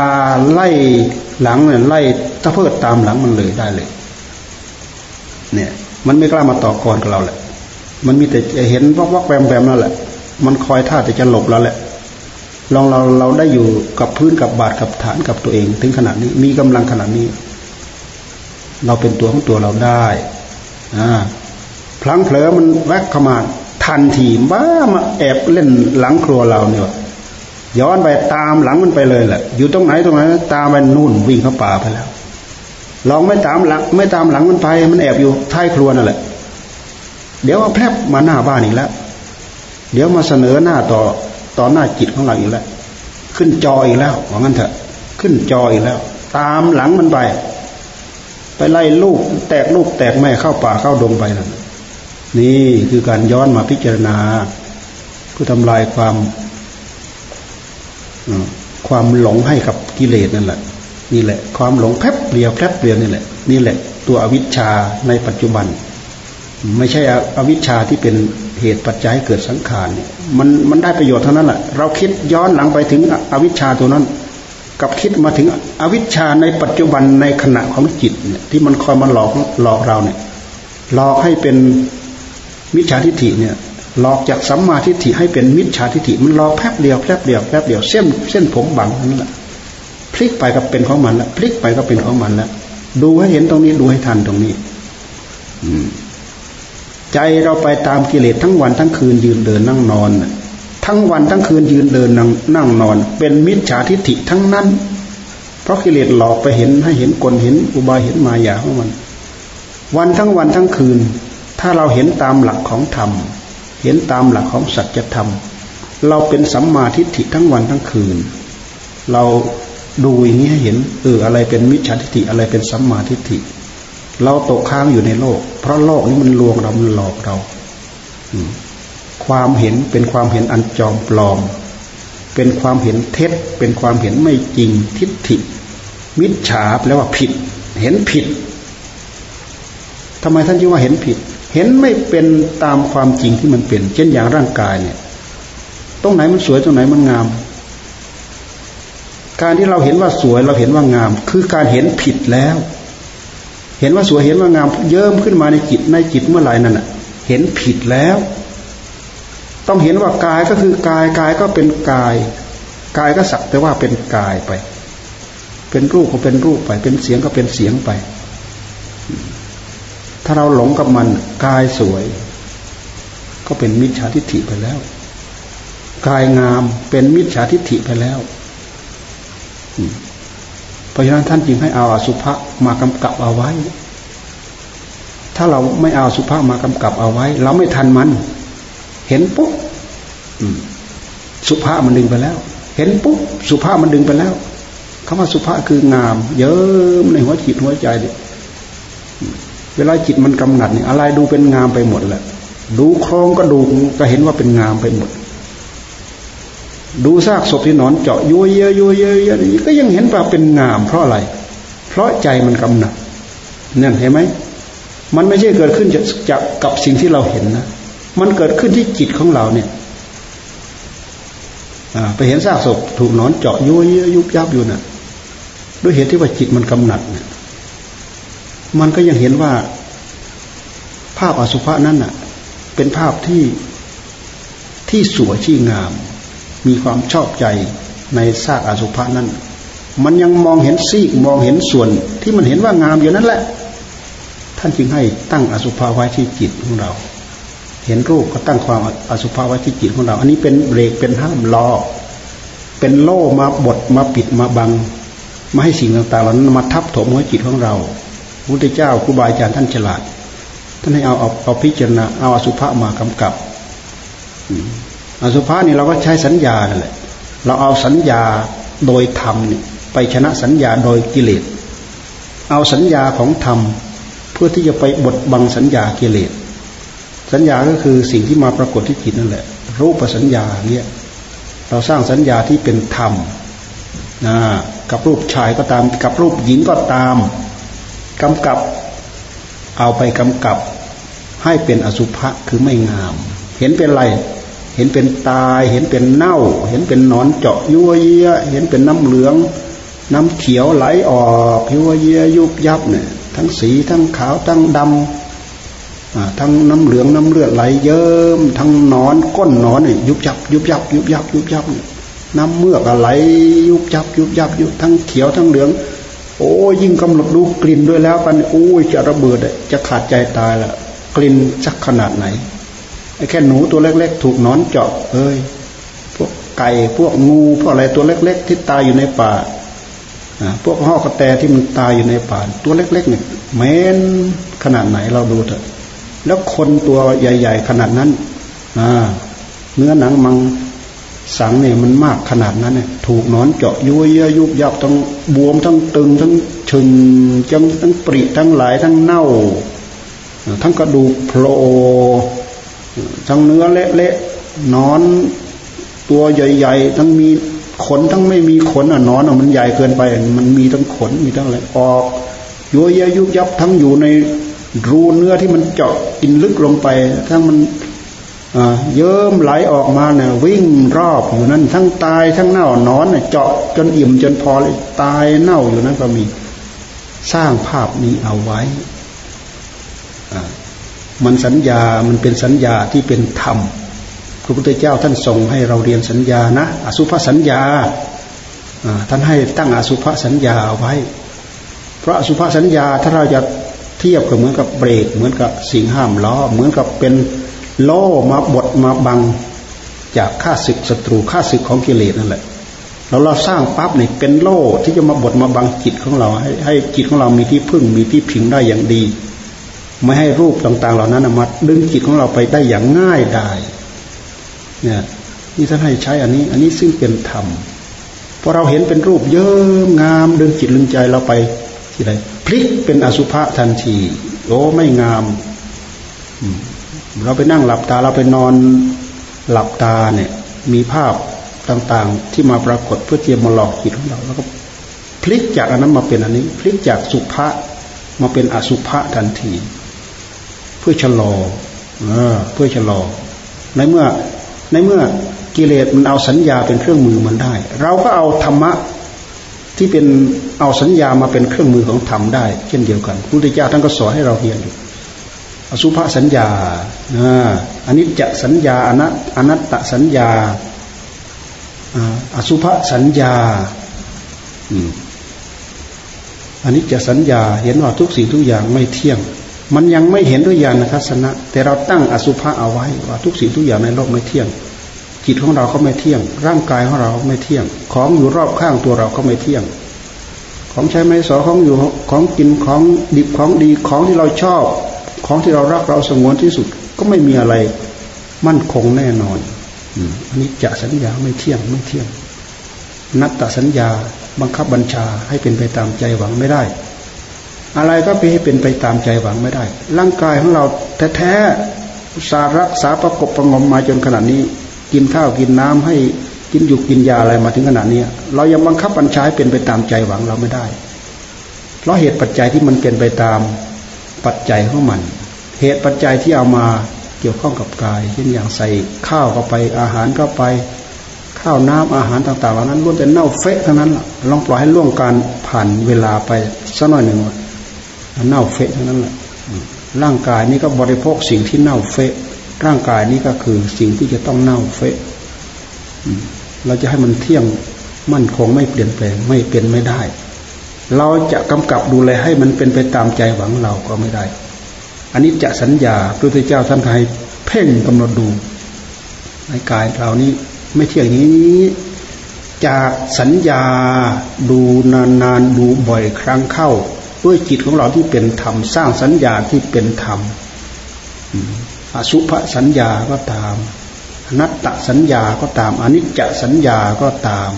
Speaker 1: ไล่หลังเนี่ยไล่ตะเพิดตามหลังมันเลยได้เลย เนี่ย มันไม่กล้ามาต่อกรกับเราแหละ มันมีแต่เห็นวักวักแวมแวมนั่นแหละ มันคอยท่าแต่จะหลบเราแหละลองเราเราได้อยู่กับพื้นกับบาดกับฐานกับตัวเอง ถึงขนาดนี้มีกำลังขนาดนี้ เราเป็นตัวของตัวเราได้อ่าพลังเผลอมันแวกเข้ามาทันทีบ้ามาแอบเล่นหลังครัวเราเนี่ยย้อนไปตามหลังมันไปเลยแหละอยู่ตรงไหนตรงไหนตามไปนู่นวิ่งเข้าป่าไปแล้ว ลองไม่ตามหลัง ไม่ตามหลังมันไป มันแอบอยู่ท้ายครัวนั่นแหละ เดี๋ยวแพรบมาหน้าบ้านอีกแล้ว เดี๋ยวมาเสนอหน้าต่อต่อหน้าจิตของเราอีกแล้ว ขึ้นจออีกแล้วว่างั้นเถอะ ขึ้นจออีกแล้ว ตามหลังมันไป ไปไล่ลูกแตกลูกแตกแม่เข้าป่าเข้าดงไปนั่นนี่คือการย้อนมาพิจารณาเพื่อทำลายความความหลงให้กับกิเลสนั่นแหละ นี่แหละ ความหลงแพบเดียวแพบเดียวนี่แหละ นี่แหละ ตัวอวิชชาในปัจจุบัน ไม่ใช่อวิชชาที่เป็นเหตุปัจจัยให้เกิดสังขารเนี่ยมันมันได้ประโยชน์เท่านั้นแหละเราคิดย้อนหลังไปถึงอวิชชาตัวนั้น กับคิดมาถึงอวิชชาในปัจจุบันในขณะของจิตเนี่ยที่มันคอยมาหลอกหลอกเราเนี่ยหลอกให้เป็นมิจฉาทิฏฐิเนี่ยหลอกจากสัมมาทิฏฐิให้เป็นมิจฉาทิฏฐิมันหลอกแป๊บเดียวแป๊บเดียวแป๊บเดียวเส้นเส้นผมบังนั่นแหละ พลิกไปก็เป็นของมันแล้วพลิกไปก็เป็นของมันแล้วดูให้เห็นตรงนี้ดูให้ทันตรงนี้ อืม ใจเราไปตามกิเลสทั้งวันทั้งคืนยืนเดินนั่งนอนทั้งวันทั้งคืนยืนเดินนั่งนั่งนอน เป็นมิจฉาทิฏฐิทั้งนั้น เพราะกิเลสหลอกไปเห็นให้เห็นกลเห็นอุบายเห็นมายาของมัน วันทั้งวันทั้งคืน ถ้าเราเห็นตามหลักของธรรม เห็นตามหลักของสัจธรรม เราเป็นสัมมาทิฏฐิทั้งวันทั้งคืน เรา ดูอย่างนี้เห็นเอออะไรเป็นมิจฉาทิฏฐิอะไรเป็นสัมมาทิฏฐิ เราตกค้างอยู่ในโลก เพราะโลกนี้มันลวงเรามันหลอกเราความเห็นเป็นความเห็นอันจอมปลอม เป็นความเห็นเท็จ เป็นความเห็นไม่จริงทิฏฐิ มิจฉาแปลว่าผิด เห็นผิดทำไมท่านจึงว่าเห็นผิด เห็นไม่เป็นตามความจริงที่มันเป็น เช่นอย่างร่างกายเนี่ย ตรงไหนมันสวยตรงไหนมันงาม การที่เราเห็นว่าสวยเราเห็นว่างาม คือการเห็นผิดแล้ว เห็นว่าสวยเห็นว่างาม เยิ้มขึ้นมาในจิตในจิตเมื่อไหร่นั่นอะ เห็นผิดแล้ว ต้องเห็นว่ากายก็คือกายกายก็เป็นกาย กายก็สักแต่ว่าเป็นกายไป เป็นรูปก็เป็นรูปไป เป็นเสียงก็เป็นเสียงไป ถ้าเราหลงกับมันกายสวย ก็เป็นมิจฉาทิฏฐิไปแล้ว กายงามเป็นมิจฉาทิฏฐิไปแล้ว เพราะฉะนั้นท่านจึงให้เอาอสุภะมากำกับเอาไว้ ถ้าเราไม่เอาสุภาพมากำกับเอาไว้ เราไม่ทันมัน เห็นปุ๊บสุภาพมันดึงไปแล้ว เห็นปุ๊บสุภาพมันดึงไปแล้วคำว่าสุภาพคืองาม เยอะในหัวจิตหัวใจเนี่ยเวลาจิตมันกำหนัดเนี่ยอะไรดูเป็นงามไปหมดแหละดูโครงก็ดูก็เห็นว่าเป็นงามไปหมด ดูซากศพที่นอนเจาะยัวเยอะยัวเยอะเยอะก็ยังเห็นว่าเป็นงามเพราะอะไร เพราะใจมันกำหนัดนั่นเห็นไหมมันไม่ใช่เกิดขึ้นจากกับสิ่งที่เราเห็นนะ มันเกิดขึ้นที่จิตของเราเนี่ยไปเห็นซากศพถูกนอนเจาะยัวเยอยุบยับอยู่นะ่ะ ด้วยเหตุที่ว่าจิตมันกำหนัดเนี่ยมันก็ยังเห็นว่า ภาพอสุภะนั้นน่ะ เป็นภาพที่ที่สวยที่งาม มีความชอบใจในซากอสุภะนั้น มันยังมองเห็นซีกมองเห็นส่วนที่มันเห็นว่างามอยู่นั่นแหละ ท่านจึงให้ตั้งอสุภะไว้ที่จิตของเรา เห็นรูปก็ตั้งความอสุภะไว้ที่จิตของเรา อันนี้เป็นเบรกเป็นห้ามล้อเป็นโล่มาบดมาปิดมาบังมาให้สิ่งต่างๆเหล่านั้นมาทับถมหัวจิตของเราพุทธเจ้าครูบาอาจารย์ท่านฉลาด ท่านให้เอาเอาเอาพิจารณาเอาอสุภะมากำกับ อสุภะนี่เราก็ใช้สัญญานั่นแหละ เราเอาสัญญาโดยธรรมนี่ไปชนะสัญญาโดยกิเลส เอาสัญญาของธรรมเพื่อที่จะไปบดบังสัญญากิเลส สัญญาก็คือสิ่งที่มาปรากฏที่จิตนั่นแหละ รูปสัญญาเนี่ยเราสร้างสัญญาที่เป็นธรรมนะกับรูปชายก็ตาม กับรูปหญิงก็ตามกำกับเอาไปกำกับให้เป็นอสุภะคือไม่งาม เห็นเป็นไร เห็นเป็นตาย เห็นเป็นเน่า เห็นเป็นนอนเจาะยั่วเยียเห็นเป็นน้ำเหลือง น้ำเขียวไหลออกยั่วเยียยุบยับเนี่ยทั้งสีทั้งขาวทั้งดำทั้งน้ำเหลืองน้ำเลือดไหลเยิ้มทั้งนอนก้นนอนเนี่ยยุบยับยุบยับยุบยับยุบยับน้ำเมือกไหลยุบยับยุบยับยุบทั้งเขียวทั้งเหลือง โอ้ยิ่งกำหนดดูกลิ่นด้วยแล้วกันโอ้ยจะระเบิดจะขาดใจตายละกลิ่นสักขนาดไหน แค่หนูตัวเล็กๆ ถูกนอนเจาะเอ้ยพวกไก่พวกงูพวกอะไรตัวเล็ก ๆ ที่ตายอยู่ในป่าพวกห่อกระแตที่มันตายอยู่ในป่าตัวเล็กๆเนี่ยแม้นขนาดไหนเราดูเถอะ แล้วคนตัวใหญ่ ๆ ขนาดนั้นเนื้อหนังมังสังเนี่ยมันมากขนาดนั้นเนี่ยถูกนอนเจาะยุยยุบยับทั้งบวมทั้งตึงทั้งชึงจังทั้งปริทั้งหลายทั้งเน่า ทั้งกระดูกโผล่ ทั้งเนื้อเละๆนอนตัวใหญ่ ๆ ทั้งมีขนทั้งไม่มีขนอะนอนอะมันใหญ่เกินไป มันมีทั้งขนมีทั้งอะไรออกยัวเยยุบยับทั้งอยู่ในรูเนื้อที่มันเจาะกินลึกลงไป ทั้งมันเยิ้มไหลออกมาเนี่ยวิ่งรอบอยู่นั้น ทั้งตายทั้งเน่านอนเนี่ยเจาะจนอิ่มจนพอเลยตายเน่าอยู่นั้นก็มี สร้างภาพนี้เอาไว้ มันสัญญามันเป็นสัญญาที่เป็นธรรม พระพุทธเจ้าท่านส่งให้เราเรียนสัญญานะ อสุภสัญญาท่านให้ตั้งอสุภสัญญาเอาไว้ เพราะอสุภสัญญาถ้าเราจะเทียบกับเหมือนกับเบรก เหมือนกับสิ่งห้ามล้อ เหมือนกับเป็นโล่มาบดมาบังจากข้าศึกศัตรูข้าศึกของกิเลสนั่นแหละเราเราสร้างปั๊บเนี่ยเป็นโล่ที่จะมาบดมาบังจิตของเรา ให้ให้จิตของเรามีที่พึ่งมีที่พิงได้อย่างดี ไม่ให้รูปต่างๆ เหล่านั้นมาดึงจิตของเราไปได้อย่างง่ายได้เนี่ยนี่ท่านให้ใช้อันนี้ อันนี้ซึ่งเป็นธรรมพอเราเห็นเป็นรูปเยิ้มงาม ดึงจิตลึงใจเราไปที่ไหนพลิกเป็นอสุภะทันทีโอ้ไม่งามเราไปนั่งหลับตาเราไปนอนหลับตาเนี่ย มีภาพต่างๆ ที่มาปรากฏเพื่อเตรียมมาหลอกจิตของเรา แล้วก็พลิกจากอันนั้นมาเป็นอันนี้ พลิกจากสุภะมาเป็นอสุภะทันที พื่อชะลอเพื่อชะลอ ในเมื่อในเมื่อกิเลสมันเอาสัญญาเป็นเครื่องมือมันได้ เราก็เอาธรรมะที่เป็นเอาสัญญามาเป็นเครื่องมือของธรรมได้ เช่นเดียวกันพระพุทธเจ้าท่านก็สอนให้เราเรียนอยู่อสุภสัญญาอันนี้จะสัญญาอนัตอนัตตสัญญาอสุภสัญญาอันนี้จะสัญญาเห็นว่าทุกสิ่งทุกอย่างไม่เที่ยง มันยังไม่เห็นด้วยญาณทัศนะ แต่เราตั้งอสุภะเอาไว้ว่าทุกสิ่งทุกอย่างในโลกไม่เที่ยงจิตของเราก็ไม่เที่ยง ร่างกายของเราไม่เที่ยง ของอยู่รอบข้างตัวเราก็ไม่เที่ยง ของใช้ไม้สอของอยู่ของกินของดิบของดีของที่เราชอบ ของที่เรารักเราสงวนที่สุดก็ไม่มีอะไรมั่นคงแน่นอนอันนี้จะสัญญาไม่เที่ยงไม่เที่ยง นัตตสัญญาบังคับบัญชาให้เป็นไปตามใจหวังไม่ได้ อะไรก็ไปให้เป็นไปตามใจหวังไม่ได้ ร่างกายของเราแท้ๆสารักษาประกบประงมมาจนขนาดนี้ กินข้าวกินน้ำให้กินอยู่กินยาอะไรมาถึงขนาดนี้เรายังบังคับบัญชาให้เป็นไปตามใจหวังเราไม่ได้ เพราะเหตุปัจจัยที่มันเป็นไปตามปัจจัยของมัน เหตุปัจจัยที่เอามาเกี่ยวข้องกับกาย เช่นอย่างใส่ข้าวเข้าไปอาหารเข้าไป ข้าวน้ำอาหารต่างๆเหล่านั้นล้วนแต่เน่าเฟะทั้งนั้นลองปล่อยให้ล่วงการผ่านเวลาไปสักหน่อยหนึ่ง เน่าเฟะเทั้งนั้นแหละร่างกายนี้ก็บริโภคสิ่งที่เน่าเฟะ ร่างกายนี้ก็คือสิ่งที่จะต้องเน่าเฟะเราจะให้มันเที่ยงมั่นคงไม่เปลี่ยนแปลงไม่เป็นไม่ได้ เราจะกำกับดูแลให้มันเป็นไปตามใจหวังเราก็ไม่ได้ อันนี้จะสัญญาพระพุทธเจ้าท่านให้เพ่งกำหนดดูในกายเรานี้ไม่เที่ยงนี้ จากสัญญาดูนานๆดูบ่อยครั้งเข้า ด้วยจิตของเราที่เป็นธรรม สร้างสัญญาที่เป็นธรรมอสุภสัญญาก็ตามอนัตตสัญญาก็ตามอนิจจสัญญาก็ตาม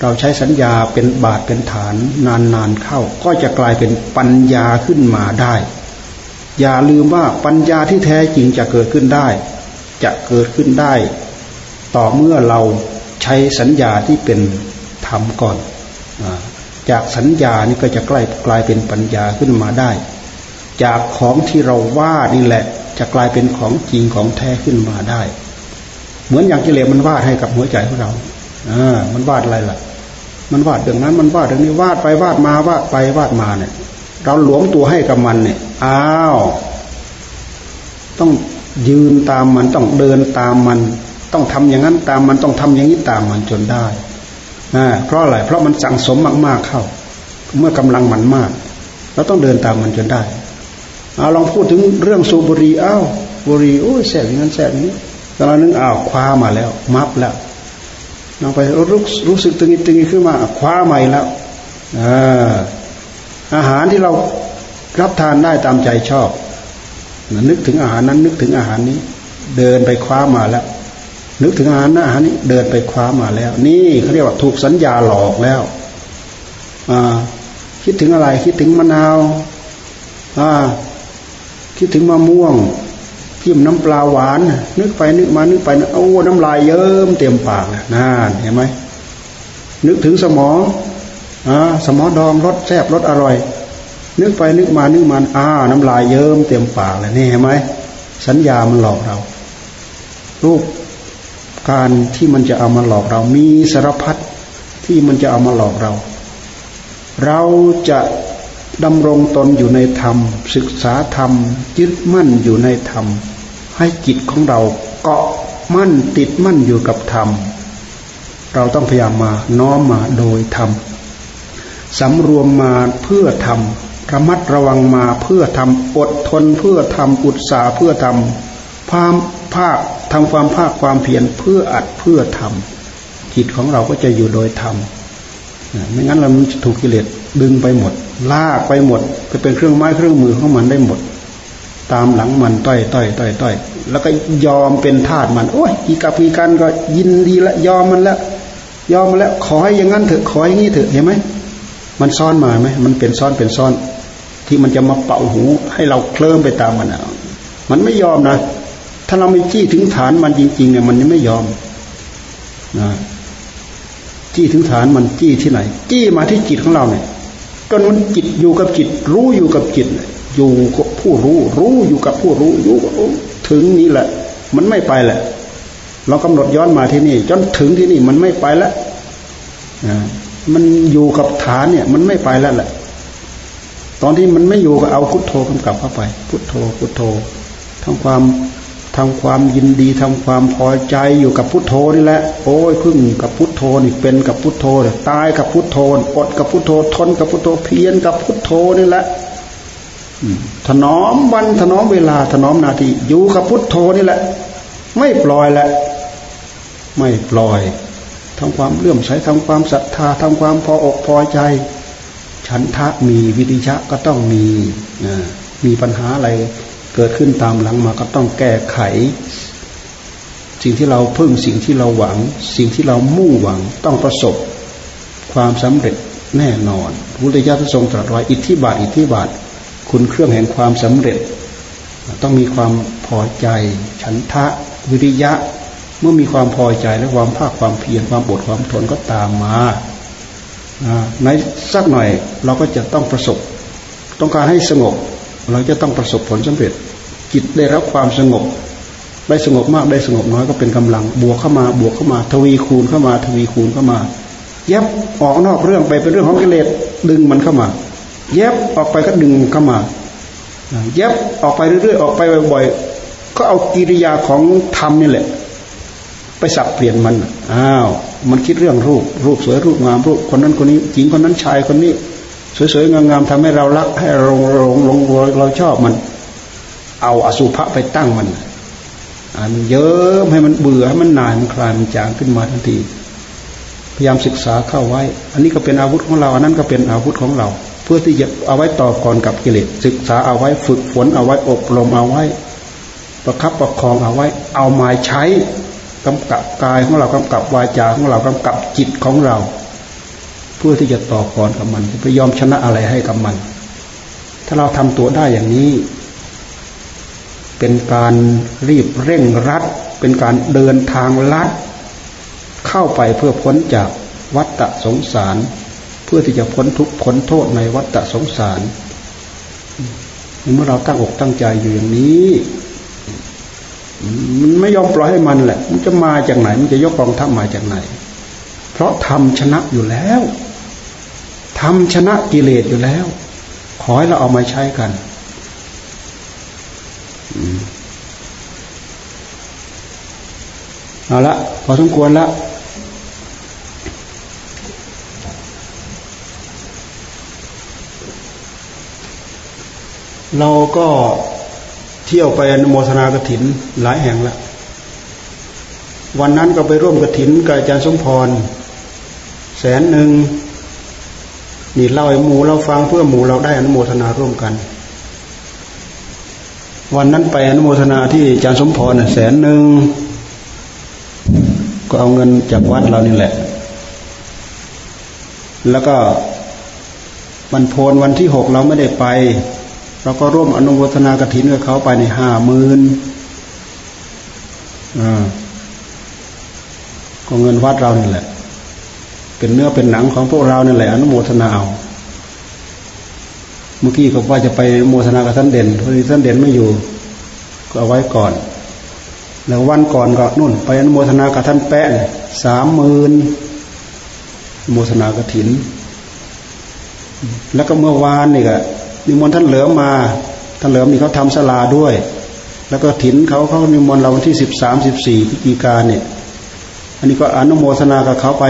Speaker 1: เราใช้สัญญาเป็นบาทเป็นฐานนานๆเข้า ก็จะกลายเป็นปัญญาขึ้นมาได้ อย่าลืมว่าปัญญาที่แท้จริงจะเกิดขึ้นได้ จะเกิดขึ้นได้ ต่อเมื่อเราใช้สัญญาที่เป็นธรรมก่อน จากสัญญานี่ก็จะกลายกลายเป็นปัญญาขึ้นมาได้ จากของที่เราว่านี่แหละ จะกลายเป็นของจริงของแท้ขึ้นมาได้ เหมือนอย่างกิเลสมันวาดให้กับหัวใจของเราอ่ามันวาดอะไรล่ะ มันวาดเรื่องนั้นมันวาดเรื่องนี้วาดไปวาดมาวาดไปวาดมาเนี่ย เราหลวมตัวให้กับมันเนี่ยอ้าวต้องยืนตามมันต้องเดินตามมัน ต้องทำอย่างนั้นตามมันต้องทำอย่างนี้ตามมันจนได้ เพราะอะไรเพราะมันสั่งสมมาก ๆเข้า เมื่อกำลังมันมากเราต้องเดินตามมันจนได้เอาลองพูดถึงเรื่องสูบบุหรี่อ้าวบุหรี่โอ้ยแสบอย่างนั้นแสบอย่างนี้ตอนนึงอ้าวคว้ามาแล้ว มับแล้วลองไปรู้รู้สึกตึงตึงขึ้นมาคว้าใหม่แล้วอาหารที่เรารับทานได้ตามใจชอบนึกถึงอาหารนั้นนึกถึงอาหารนี้ เดินไปคว้ามาแล้ว นึกถึงอาหารนะอาหารนี้เดินไปคว้ามาแล้ว นี่เขาเรียกว่าถูกสัญญาหลอกแล้วอ่าคิดถึงอะไร คิดถึงมะนาวอ่าคิดถึงมะม่วงพิมน้ำปลาหวาน นึกไปนึกมานึกไปโอ้น้ำลายเยิ้มเต็มปากน่นเห็นไหมนึกถึงสมออ่าสมอดองรสแซ่บรสอร่อย นึกไปนึกมานึกมาอ่าน้ำลายเยิ้มเต็มปากเลยนี่เห็นไหมสัญญามันหลอกเรา รูป การที่มันจะเอามาหลอกเรา มีสารพัดที่มันจะเอามาหลอกเรา เราจะดำรงตนอยู่ในธรรม ศึกษาธรรม ยึดมั่นอยู่ในธรรม ให้จิตของเราเกาะมั่นติดมั่นอยู่กับธรรม เราต้องพยายามมาน้อมมาโดยธรรมสำรวมมาเพื่อทำรมระมัดระวังมาเพื่อทำอดทนเพื่อทำอุตสาห์เพื่อทำความ ภาคทำความภาคความเพียรเพื่ออัดเพื่อทำจิตของเราก็จะอยู่โดยธรรมไม่งั้นเราจะถูกกิเลสดึงไปหมด ลากไปหมดไปเป็นเครื่องไม้เครื่องมือของมันได้หมด ตามหลังมันต้อยต้อยต้อยต้อยแล้วก็ยอมเป็นทาสมัน โอ้ยกีกับกีกันก็ยินดีละยอมมันแล้ว ยอมมาแล้ว ขอให้อย่างนั้นเถอะขออย่างนี้เถอะเห็นไหมมันซ่อนมาไหมมันเป็นซ่อนเป็นซ่อน ที่มันจะมาเป่าหู ให้เราเคลิ้มไปตามมันอะมันไม่ยอมนะ ถ้าเราไม่จี้ถึงฐานมันจริง ๆ เนี่ย มันยังไม่ยอมนะจี้ถึงฐานมันจี้ที่ไหน จี้มาที่จิตของเราเนี่ยจนมันจิตอยู่กับจิต รู้อยู่กับจิตอยู่กับผู้รู้ รู้อยู่กับผู้รู้อยู่ถึงนี้แหละ มันไม่ไปแหละ เรากำหนดย้อนมาที่นี่ จนถึงที่นี่มันไม่ไปแล้วมันอยู่กับฐานเนี่ย มันไม่ไปแล้วแหละ ตอนที่มันไม่อยู่ก็เอาพุทโธกำกับเข้าไป พุทโธพุทโธทำความ ทำความยินดีทำความพอใจอยู่กับพุทโธนี่แหละโอ้ยพึ่งกับพุทโธนี่เป็นกับพุทโธตายกับพุทโธอดกับพุทโธทนกับพุทโธเพียรกับพุทโธนี่แหละถนอมวันถนอมเวลาถนอมนาทีอยู่กับพุทโธนี่แหละ ไม่ปล่อยแหละ ไม่ปล่อยทำความเลื่อมใสทำความศรัทธาทำความพออกพอใจ ฉันทะมีวิริยะก็ต้องมีมีปัญหาอะไร กิดขึ้นตามหลังมาก็ต้องแก้ไข สิ่งที่เราพึ่งสิ่งที่เราหวัง สิ่งที่เรามุ่งหวังต้องประสบความสำเร็จแน่นอนพุทธเจ้าทรงตรัสไว้อิทธิบาทอิทธิบาท คุณเครื่องแห่งความสำเร็จ ต้องมีความพอใจ ฉันทะวิริยะ เมื่อมีความพอใจและความภาคความเพียรความอดความทนก็ตามมาในสักหน่อยเราก็จะต้องประสบ ต้องการให้สงบ เราจะต้องประสบผลสำเร็จจิตได้รับความสงบ ได้สงบมากได้สงบน้อยก็เป็นกำลัง บวกเข้ามาบวกเข้ามา ทวีคูณเข้ามา ทวีคูณเข้ามาเย็บออกนอกเรื่องไปเป็นเรื่องของกิเลสดึงมันเข้ามาเย็บออกไปก็ดึงเข้ามาเย็บออกไปเรื่อยๆออกไปบ่อยๆก็เอากิริยาของธรรมนี่แหละ ไปสับเปลี่ยนมันอ้าวมันคิดเรื่องรูป รูปสวยรูปงามรูปคนนั้นคนนี้หญิงคนนั้นชายคนนี้ สวยๆงามๆทำให้เรารักให้เราลงลงเราชอบมัน เอาอสุภะไปตั้งมันอันเยอะให้มันเบื่อให้มันนานมันคลายมันจางขึ้นมาทันที พยายามศึกษาเข้าไว้ อันนี้ก็เป็นอาวุธของเรา อันนั้นก็เป็นอาวุธของเรา เพื่อที่จะเอาไว้ต่อกรกับกิเลสศึกษาเอาไว้ฝึกฝนเอาไว้อบรมเอาไว้ ประคับประคองเอาไว้ เอามาใช้กำกับกายของเรากำกับวาจาของเรากำกับจิตของเรา เพื่อที่จะต่อกรกับมันไปยอมชนะอะไรให้กับมัน ถ้าเราทำตัวได้อย่างนี้ เป็นการรีบเร่งรัด เป็นการเดินทางลัด เข้าไปเพื่อพ้นจากวัฏสงสาร เพื่อที่จะพ้นทุกข์พ้นโทษในวัฏสงสารเมื่อเราตั้งอกตั้งใจอยู่อย่างนี้มันไม่ยอมปล่อยให้มันแหละ มันจะมาจากไหน มันจะยกกองทัพมาจากไหน เพราะทำชนะอยู่แล้ว ทำชนะกิเลสอยู่แล้ว ขอให้เราเอามาใช้กันเอาละพอสมควรละเราก็เที่ยวไปอนโมทนากระถินหลายแห่งละวันนั้นก็ไปร่วมกระถินกับอาจารย์สมพร แสนหนึ่ง นี่เล่าให้หมูเราฟังเพื่อหมูเราได้อนุโมทนาร่วมกัน วันนั้นไปอนุโมทนาที่อาจารย์สมพรแสนหนึ่งก็เอาเงินจากวัดเรานี่แหละ แล้วก็วันโพนวันที่หกเราไม่ได้ไป เราก็ร่วมอนุโมทนากระถินกับเขาไปในห้าหมื่นก็เงินวัดเรานี่แหละ เป็นเนื้อเป็นหนังของพวกเรานี่แหละอนุโมทนาเอาเมื่อกี้ก็ว่าจะไปโมทนากับท่านเด่นพอดีท่านเด่นไม่อยู่ ก็เอาไว้ก่อน แล้ววันก่อนก็นู่น ไปอนุโมทนากับท่านแปะสามหมื่นโมทนากระถิน แล้วก็เมื่อวานนี่ก็นิมนต์ท่านเหลือมา ท่านเหลือมีเขาทำสลาด้วย แล้วก็ถินเขาเขานิมนต์เราวันที่สิบสามสิบสี่พิจิกาเนี่ย อันนี้ก็อนุโมทนากับเขาไป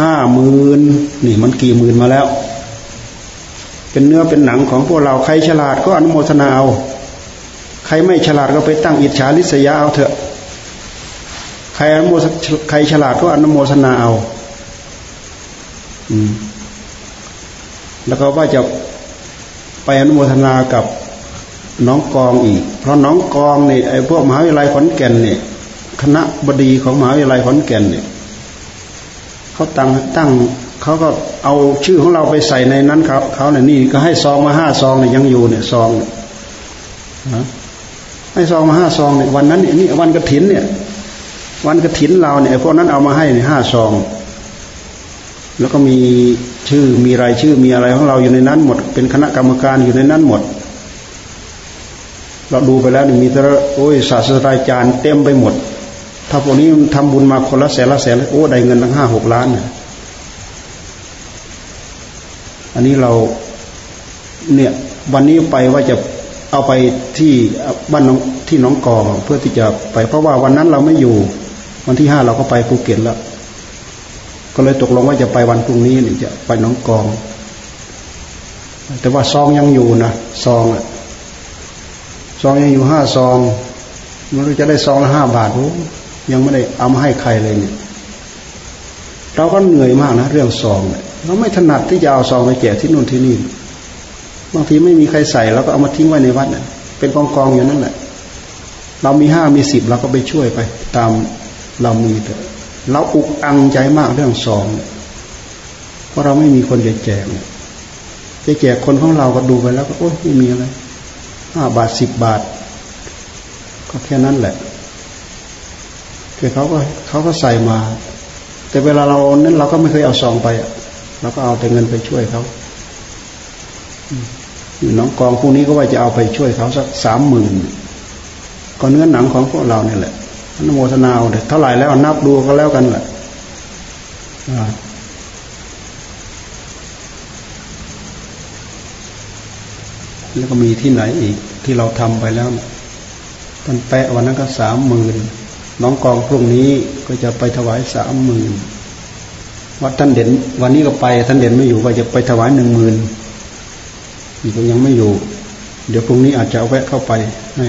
Speaker 1: ห้าหมื่นนี่มันกี่หมื่นมาแล้ว เป็นเนื้อเป็นหนังของพวกเราใครฉลาดก็อนุโมทนาเอาใครไม่ฉลาดก็ไปตั้งอิจฉาริษยาเอาเถอะ ใครอนุโมใครฉลาดก็อนุโมทนาเอาอืมแล้วก็ว่าจะไปอนุโมทนากับน้องกองอีก เพราะน้องกองเนี่ยไอ้พวกมหาวิทยาลัยขอนแก่นเนี่ยคณะบดีของมหาวิทยาลัยขอนแก่นเนี่ย เขาตั้งตั้งเขาก็เอาชื่อของเราไปใส่ในนั้นเขาเขาเนี่ยนี่ก็ให้ซองมาห้าซองเนี่ยยังอยู่เนี่ยซองเนี่ยให้ซองมาห้าซองเนี่ยวันนั้นเนี่ยนี่วันกระถินเนี่ย วันกระถินเราเนี่ยพวกนั้นเอามาให้เนี่ยห้าซอง แล้วก็มีชื่อมีรายชื่อมีอะไรของเราอยู่ในนั้นหมด เป็นคณะกรรมการอยู่ในนั้นหมด เราดูไปแล้วมีแต่โอ้ยศาสตราจารย์เต็มไปหมด ถ้าพวกนี้ทำบุญมาคนละแสนละแสนโอ้ได้เงินตั้งห้าหกล้านเนี่ยอันนี้เราเนี่ยวันนี้ไปว่าจะเอาไปที่บ้านน้องที่น้องกองเพื่อที่จะไป เพราะว่าวันนั้นเราไม่อยู่ วันที่ห้าเราก็ไปภูเก็ตแล้ว ก็เลยตกลงว่าจะไปวันพรุ่งนี้นี่จะไปน้องกอง แต่ว่าซองยังอยู่นะซองอะซองยังอยู่ห้าซองมันจะได้ซองละห้าบาทโอ้ ยังไม่ได้เอามาให้ใครเลยเนี่ย เราก็เหนื่อยมากนะ เรื่องซองเนี่ยเราไม่ถนัดที่จะเอาซองไปแจกที่นู่นที่นี่บางทีไม่มีใครใส่เราก็เอามาทิ้งไว้ในวัดเน่ยเป็นกองกองอยู่นั่นแหละเรามีห้ามีสิบเราก็ไปช่วยไป ตามเรามีแต่เราอุกอังใจมากเรื่องซองเพราะเราไม่มีคนจะแจกจะแจกคนของเราก็ดูไปแล้วก็โอ้ยไม่มีอะไรห้าบาทสิบบาท ก็แค่นั้นแหละ แต่เขาก็เขาก็ใส่มา แต่เวลาเราเน้นเราก็ไม่เคยเอาซองไปเราก็เอาแต่เงินไปช่วยเขาน้องกองพวกนี้ก็ว่าจะเอาไปช่วยเขาสักสามหมื่นก็เนื้อหนังของพวกเราเนี่ยแหละนโมทนาเท่าไหร่แล้วนับดูก็แล้วกันแหละแล้วก็มีที่ไหนอีกที่เราทำไปแล้วท่านแปะวันนั้นก็สามหมื่น น้องกองพรุ่งนี้ก็จะไปถวายสามหมื่นวัดท่านเด่น วันนี้ก็ไปท่านเด่นไม่อยู่ก็จะไปถวายหนึ่งหมื่นอีกยังไม่อยู่ เดี๋ยวพรุ่งนี้อาจจะเอาแวะเข้าไปให้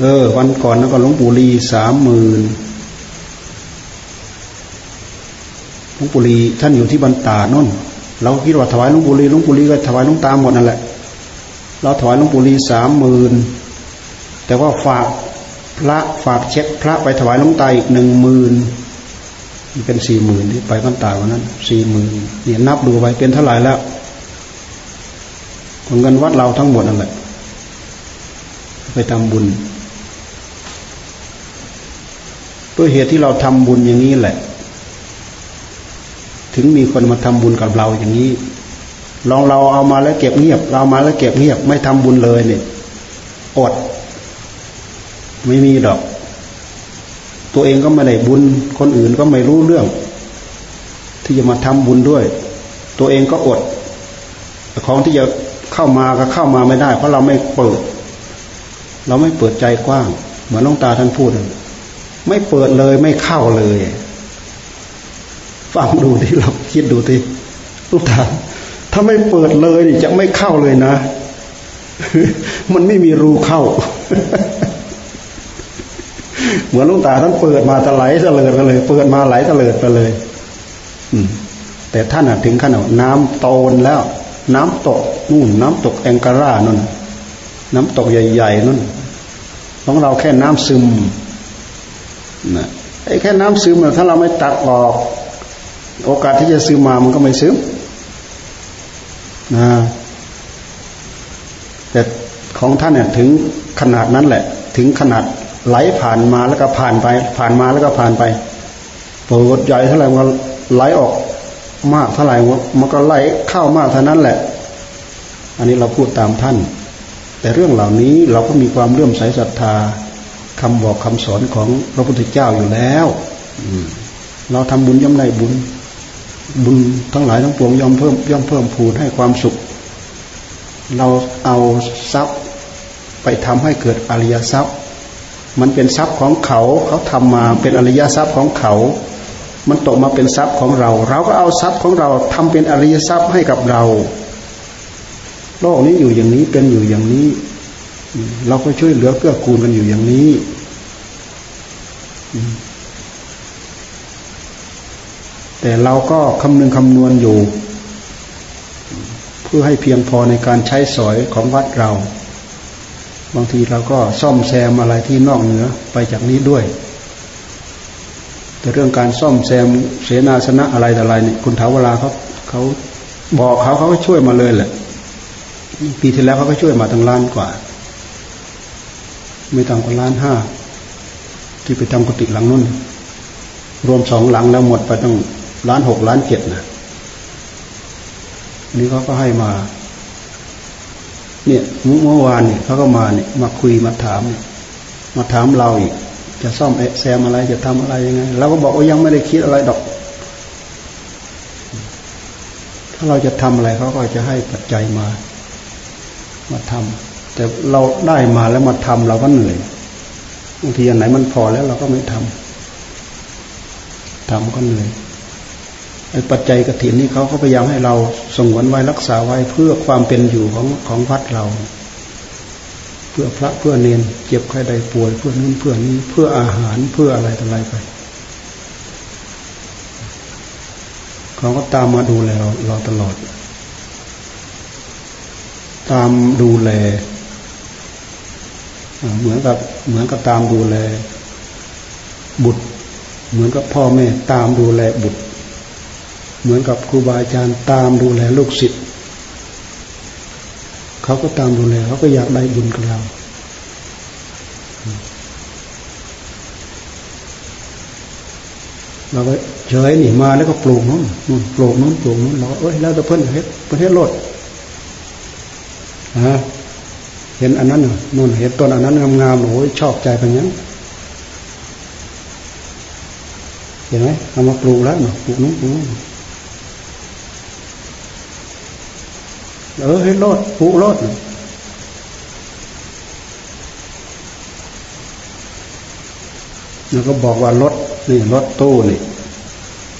Speaker 1: เออ วันก่อนแล้วก็หลวงปู่ลีสามหมื่นหลวงปู่ลีท่านอยู่ที่บรรตาน่นเราคิดว่าถวายหลวงปู่ลีหลวงปู่ลีก็ถวายหลวงตาหมดนั่นแหละเราถวายหลวงปู่ลีสามหมื่นแต่ว่าฝาก พระฝากเช็คพระไปถวายหลวงตาอีกหนึ่งหมื่นเป็นสี่หมื่นที่ไปบรรตาวันนั้นสี่หมื่นเนี่ยนับดูไปเป็นเท่าไหร่แล้วของเงินวัดเราทั้งหมดนั่นแหละไปทำบุญด้วยเหตุที่เราทำบุญอย่างนี้แหละ ถึงมีคนมาทำบุญกับเราอย่างนี้ ลองเราเอามาแล้วเก็บเงียบ เรามาแล้วเก็บเงียบ ไม่ทำบุญเลยเนี่ยอด ไม่มีดอก ตัวเองก็ไม่ได้บุญ คนอื่นก็ไม่รู้เรื่อง ที่จะมาทำบุญด้วย ตัวเองก็อดของที่จะเข้ามาก็เข้ามาไม่ได้ เพราะเราไม่เปิด เราไม่เปิดใจกว้าง เหมือนน้องตาท่านพูด ไม่เปิดเลยไม่เข้าเลยฟังดูที่เราคิดดูที่ลูกตาถ้าไม่เปิดเลยจะไม่เข้าเลยนะ มันไม่มีรูเข้า เหมือนลูกตาท่านเปิดมาตะไหลตะเลิดไปเลย เปิดมาไหลตะเลิดไปเลย อืม แต่ท่านถึงขนาดน้ำโตนแล้ว น้ำตกนู่น น้ำตกแองการ่านั่นน้ำตกใหญ่ๆนั่นของเราแค่น้ำซึมนะไอ้แค่น้ำซึมถ้าเราไม่ตักออก โอกาสที่จะซึมมามันก็ไม่ซึมนะแต่ของท่านเนี่ยถึงขนาดนั้นแหละ ถึงขนาด ไหลผ่านมาแล้วก็ผ่านไป ผ่านมาแล้วก็ผ่านไปปวดใหญ่เท่าไหร่มันไหลออกมากเท่าไหร่มันก็ไหลเข้ามากเท่านั้นแหละ อันนี้เราพูดตามท่าน แต่เรื่องเหล่านี้เราก็มีความเลื่อมใสศรัทธาคำบอกคำสอนของพระพุทธเจ้าอยู่แล้วเราทำบุญย่อมได้บุญ บุญทั้งหลายทั้งปวงย่อมเพิ่มย่อมเพิ่มพูนให้ความสุข เราเอาทรัพย์ไปทำให้เกิดอริยทรัพย์ มันเป็นทรัพย์ของเขา เขาทำมาเป็นอริยทรัพย์ของเขา มันตกมาเป็นทรัพย์ของเรา เราก็เอาทรัพย์ของเราทำเป็นอริยทรัพย์ให้กับเรา โลกนี้อยู่อย่างนี้เป็นอยู่อย่างนี้ เราก็ช่วยเหลือเกื้อกูลกันอยู่อย่างนี้ แต่เราก็คำนึงคำนวณอยู่ เพื่อให้เพียงพอในการใช้สอยของวัดเรา บางทีเราก็ซ่อมแซมอะไรที่นอกเหนือไปจากนี้ด้วย แต่เรื่องการซ่อมแซมเสนาสนะอะไรแต่อะไรเนี่ยคุณเทาวราเขาเขาบอกเขาเขาก็ช่วยมาเลยแหละ ปีที่แล้วเขาก็ช่วยมาตั้งล้านกว่า ไม่ต่ำกว่าล้านห้าที่ไปทำกุฏิหลังนู้นรวมสองหลังแล้วหมดไปตั้งล้านหกล้านเจ็ดนะนี่เขาก็ให้มา เนี่ยเมื่อวานเนี่ยเขาก็มาเนี่ยมาคุยมาถาม มาถามเราอีกจะซ่อมแซมอะไรจะทำอะไรยังไงเราก็บอกว่ายังไม่ได้คิดอะไรดอก ถ้าเราจะทำอะไรเขาก็จะให้ปัจจัยมา มาทำแต่เราได้มาแล้วมาทำเราก็เหนื่อยบางทีอันไหนมันพอแล้วเราก็ไม่ทำทำก็เหนื่อย ปัจจัยกระถินนี่เขาก็พยายามให้เราสงวนไว้รักษาไว้เพื่อความเป็นอยู่ของของวัดเรา เพื่อพระเพื่อเนนเจ็บใครใดป่วยเพื่อนู้นเพื่อนี้เพื่ออาหารเพื่ออะไรต่ออะไรไปเขาก็ตามมาดูแลเราเราตลอด ตามดูแลเหมือนกับเหมือนกับตามดูแล บุตร เหมือนกับพ่อแม่ตามดูแลบุตร เหมือนกับครูบาอาจารย์ตามดูแลลูกศิษย์เขาก็ตามดูแลเขาก็อยากได้บุญกับเราเราก็เฉยหนีมาแล้วก็ปลูกนู้นนู่นปลูกนู้นปลูกนู้นเราเอ้ยแล้วจะเพิ่นเฮ็ดประเทศโลดฮะเห็นอันนั้นนู่นเห็นต้นอันนั้นงามๆโอ้ยชอบใจไปงั้นเห็นไหมเอามาปลูกแล้วปลูกนู้นปลูกนู้น เออให้รดปลูกรดแล้วก็บอกว่ารถนี่รถตู้นี่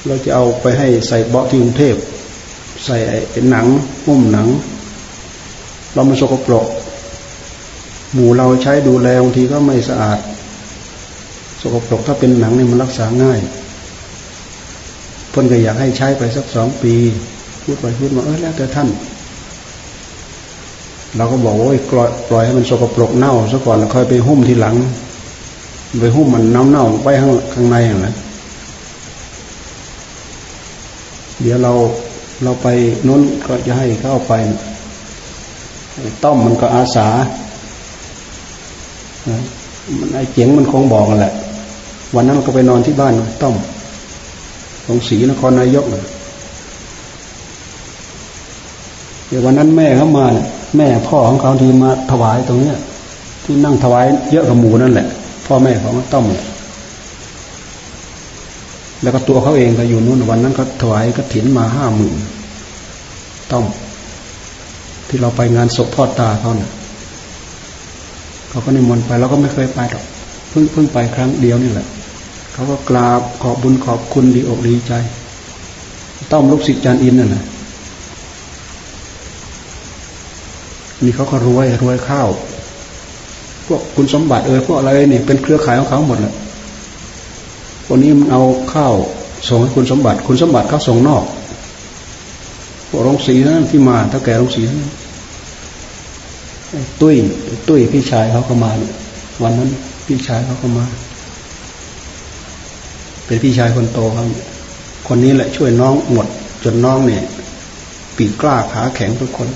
Speaker 1: เราจะเอาไปให้ใส่เบาะที่กรุงเทพ ใส่หนังหุ้มหนัง เรามาสกปรกหมู่เราใช้ดูแลบางทีก็ไม่สะอาด สกปรกถ้าเป็นหนังนี่มันรักษาง่ายเพิ่นก็อยากให้ใช้ไปสักสองปี พูดไปพูดมาเออแล้วแต่ท่าน เราก็บอกว่าปล่อยปล่อยให้มันสกปรกเน่าซะก่อนแล้วค่อยไปหุ้มทีหลัง ไปหุ้มมันเน่าเน่าไปข้างข้างในอย่างนั้นเดี๋ยวเราเราไปน้นก็จะให้เข้าไป ต้อมมันก็อาสามันไอ้เจ๋งมันคงบอกกันแหละ วันนั้นก็ไปนอนที่บ้านต้อมของศรีนครนายกเดี๋ยววันนั้นแม่เขามาเนี่ย แม่พ่อของเขาที่มาถวายตรงเนี้ย ที่นั่งถวายเยอะกับหมูนั่นแหละ พ่อแม่ของต้อมแล้วก็ตัวเขาเองก็อยู่นู่นวันนั้นก็ถวายกระถินมาห้าหมื่นต้อมที่เราไปงานศพพ่อตาเขาเนี่ยเขาก็นิมนต์ไปเราก็ไม่เคยไปหรอกเพิ่งเพิ่งไปครั้งเดียวนี่แหละเขาก็กราบขอบบุญขอบคุณดีอกดีใจ ต้อมลูกศิษย์จานอินนั่นแหละ นี่เขาก็รวยรวยข้าว พวกคุณสมบัติเออพวกอะไรนี่เป็นเครือข่ายของเขาหมดแหละวันนี้มันเอาข้าวส่งให้คุณสมบัติ คุณสมบัติเขาส่งนอก พวกโรงสีนั่นที่มาถ้าแก่โรงสีนั่นตุ้ยตุ้ยพี่ชายเขาก็มาวันนั้นพี่ชายเขาก็มา เป็นพี่ชายคนโตครับ คนนี้แหละช่วยน้องหมด จนน้องเนี่ย ปีกกล้าขาแข็งทุกคน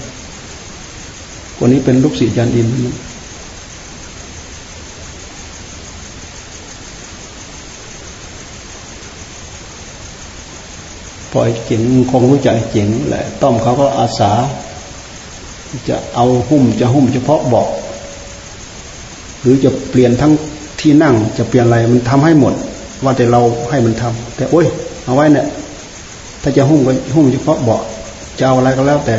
Speaker 1: คนนี้เป็นลูกศิษย์ยันอินพอไอ้เจ๋งคงรู้จักเจ๋งแหละ ต้อมเขาก็อาสา จะเอาหุ้มจะหุ้มเฉพาะเบาะหรือจะเปลี่ยนทั้งที่นั่งจะเปลี่ยนอะไรมันทำให้หมด ว่าแต่เราให้มันทำแต่โอ้ยเอาไว้เนี่ยถ้าจะหุ้มก็หุ้มเฉพาะเบาะจะเอาอะไรก็แล้วแต่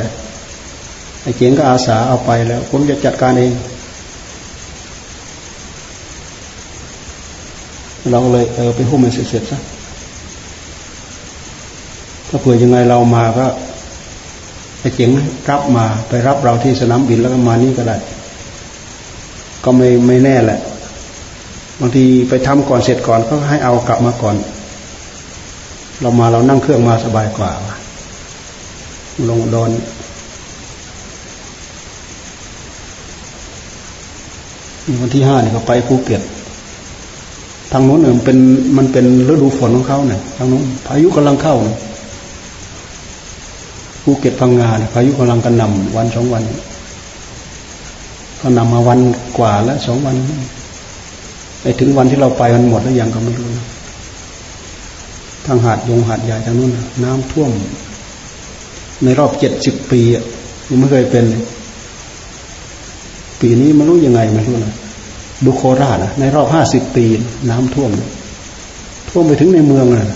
Speaker 1: ไอ้เจ๋งก็อาสาเอาไปแล้ว ผมจะจัดการเอง เราเลยเออไปหุ้มมันเสร็จๆซะถ้าเผื่อยังไงเรามาก็ไอ้เจ๋งรับมาไปรับเราที่สนามบินแล้วก็มานี่ก็ได้ ก็ไม่ไม่แน่แหละบางทีไปทำก่อนเสร็จก่อนก็ให้เอากลับมาก่อน เรามาเรานั่งเครื่องมาสบายกว่าลงดอน วันที่ห้าเนี่ยเขาไปภูเก็ตทางโน้นเนี่ยมันเป็นมันเป็นฤดูฝนของเขาเนี่ยทางโน้นพายุกำลังเข้าภูเก็ตพังงาเนี่ยพายุกำลังกระหน่ำวันสองวันก็นำมาวันกว่าแล้วสองวันไอ้ถึงวันที่เราไปมันหมดแล้วยังก็ไม่รู้ทางหาดยงหาดใหญ่ทางนู้นน้ำท่วม ในรอบเจ็ดสิบปียังไม่เคยเป็นเลย ปีนี้มันรู้ยังไงไม่รู้นะดูโคราชนะในรอบห้าสิบปีน้ำท่วม ท่วมไปถึงในเมืองเลย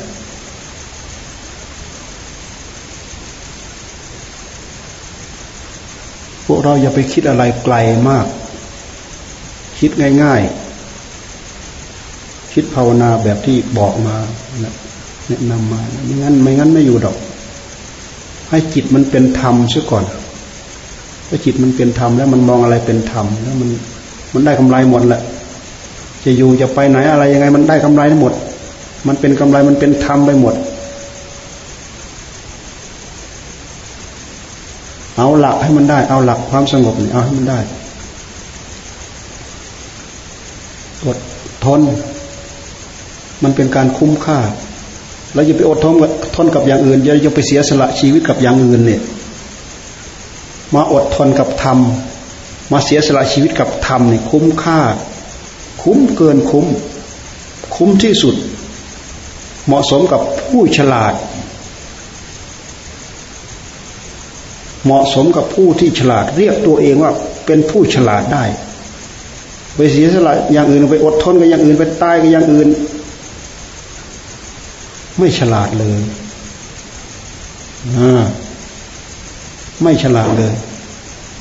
Speaker 1: พวกเราอย่าไปคิดอะไรไกลมาก คิดง่าย ๆ คิดภาวนาแบบที่บอกมาแนะนำมาไม่งั้น ไม่งั้นไม่อยู่ดอก ให้จิตมันเป็นธรรมซะก่อน ถ้าจิตมันเป็นธรรมแล้วมันมองอะไรเป็นธรรมแล้วมันมันได้กำไรหมดแหละจะอยู่จะไปไหนอะไรยังไง มันได้กำไรทั้งหมด มันเป็นกำไรมันเป็นธรรมไปหมด เอาหลักให้มันได้ เอาหลักความสงบเอาให้มันได้อดทน มันเป็นการคุ้มค่า แล้วอย่าไปอดทนกับทนกับอย่างอื่นอย่าไปเสียสละชีวิตกับอย่างอื่นเนี่ย มาอดทนกับธรรม มาเสียสละชีวิตกับธรรมนี่คุ้มค่า คุ้มเกินคุ้ม คุ้มที่สุด เหมาะสมกับผู้ฉลาด เหมาะสมกับผู้ที่ฉลาด เรียกตัวเองว่าเป็นผู้ฉลาดได้ไปเสียสละอย่างอื่นไปอดทนกับอย่างอื่นไปตายกับอย่างอื่น ไม่ฉลาดเลยอ่า ไม่ฉลาดเลย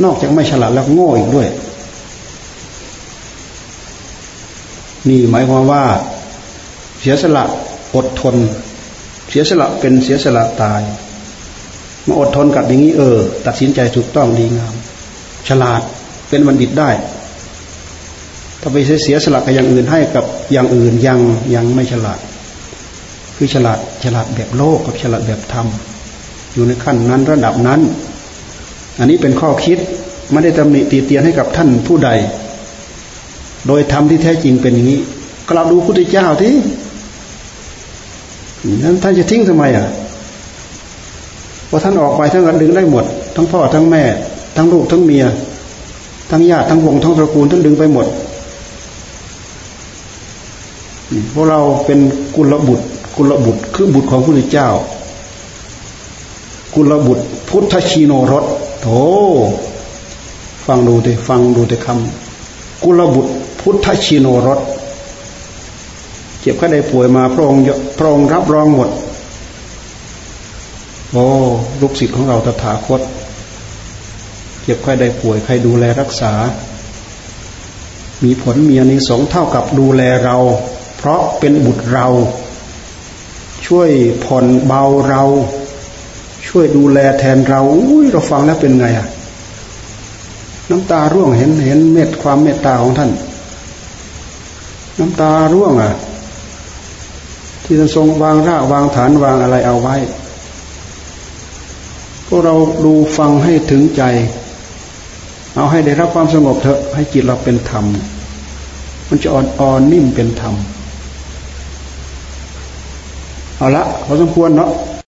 Speaker 1: นอกจากไม่ฉลาดแล้วโง่อีกด้วย นี่หมายความว่า เสียสละอดทน เสียสละเป็นเสียสละตาย มาอดทนกับอย่างนี้เออ ตัดสินใจถูกต้องดีงาม ฉลาดเป็นบัณฑิตได้ ถ้าไปเสียสละกับอย่างอื่นให้กับอย่างอื่นยังยังไม่ฉลาด คือฉลาดฉลาดแบบโลกกับฉลาดแบบธรรมอยู่ในขั้นนั้นระดับนั้น อันนี้เป็นข้อคิดไม่ได้ตำหนิตีเตียนให้กับท่านผู้ใด โดยธรรมที่แท้จริงเป็นอย่างนี้กลับดูพุทธเจ้าที่นั้นท่านจะทิ้งทำไมอะพอท่านออกไปท่านก็ดึงได้หมด ทั้งพ่อทั้งแม่ ทั้งลูกทั้งเมีย ทั้งญาติทั้งวงทั้งตระกูลท่านดึงไปหมดพวกเราเป็นกุลบุตร กุลบุตร คือบุตรของพระพุทธเจ้า กุลบุตร พุทธชีโนรส โถฟังดูดิฟังดูแต่คำกุลบุตรพุทธชิโนรสเจ็บก็ได้ป่วยมาพระองค์พระองค์รับรองหมดโอ้ลูกศิษย์ของเราตถาคต เจ็บใครได้ป่วยใครดูแลรักษา มีผลมีอนิสงส์เท่ากับดูแลเรา เพราะเป็นบุตรเรา ช่วยผ่อนเบาเรา ช่วยดูแลแทนเราอุ้ยเราฟังแล้วเป็นไงอะน้ำตาร่วงเห็นเห็นเม็ดความเมตตาของท่าน น้ำตาร่วงอะ ที่ท่านทรงวางรากวางฐานวางอะไรเอาไว้พวกเราดูฟังให้ถึงใจ เอาให้ได้รับความสงบเถอะ ให้จิตเราเป็นธรรม มันจะอ่อนอ่อนนิ่มเป็นธรรม เอาละพอสมควรเนาะ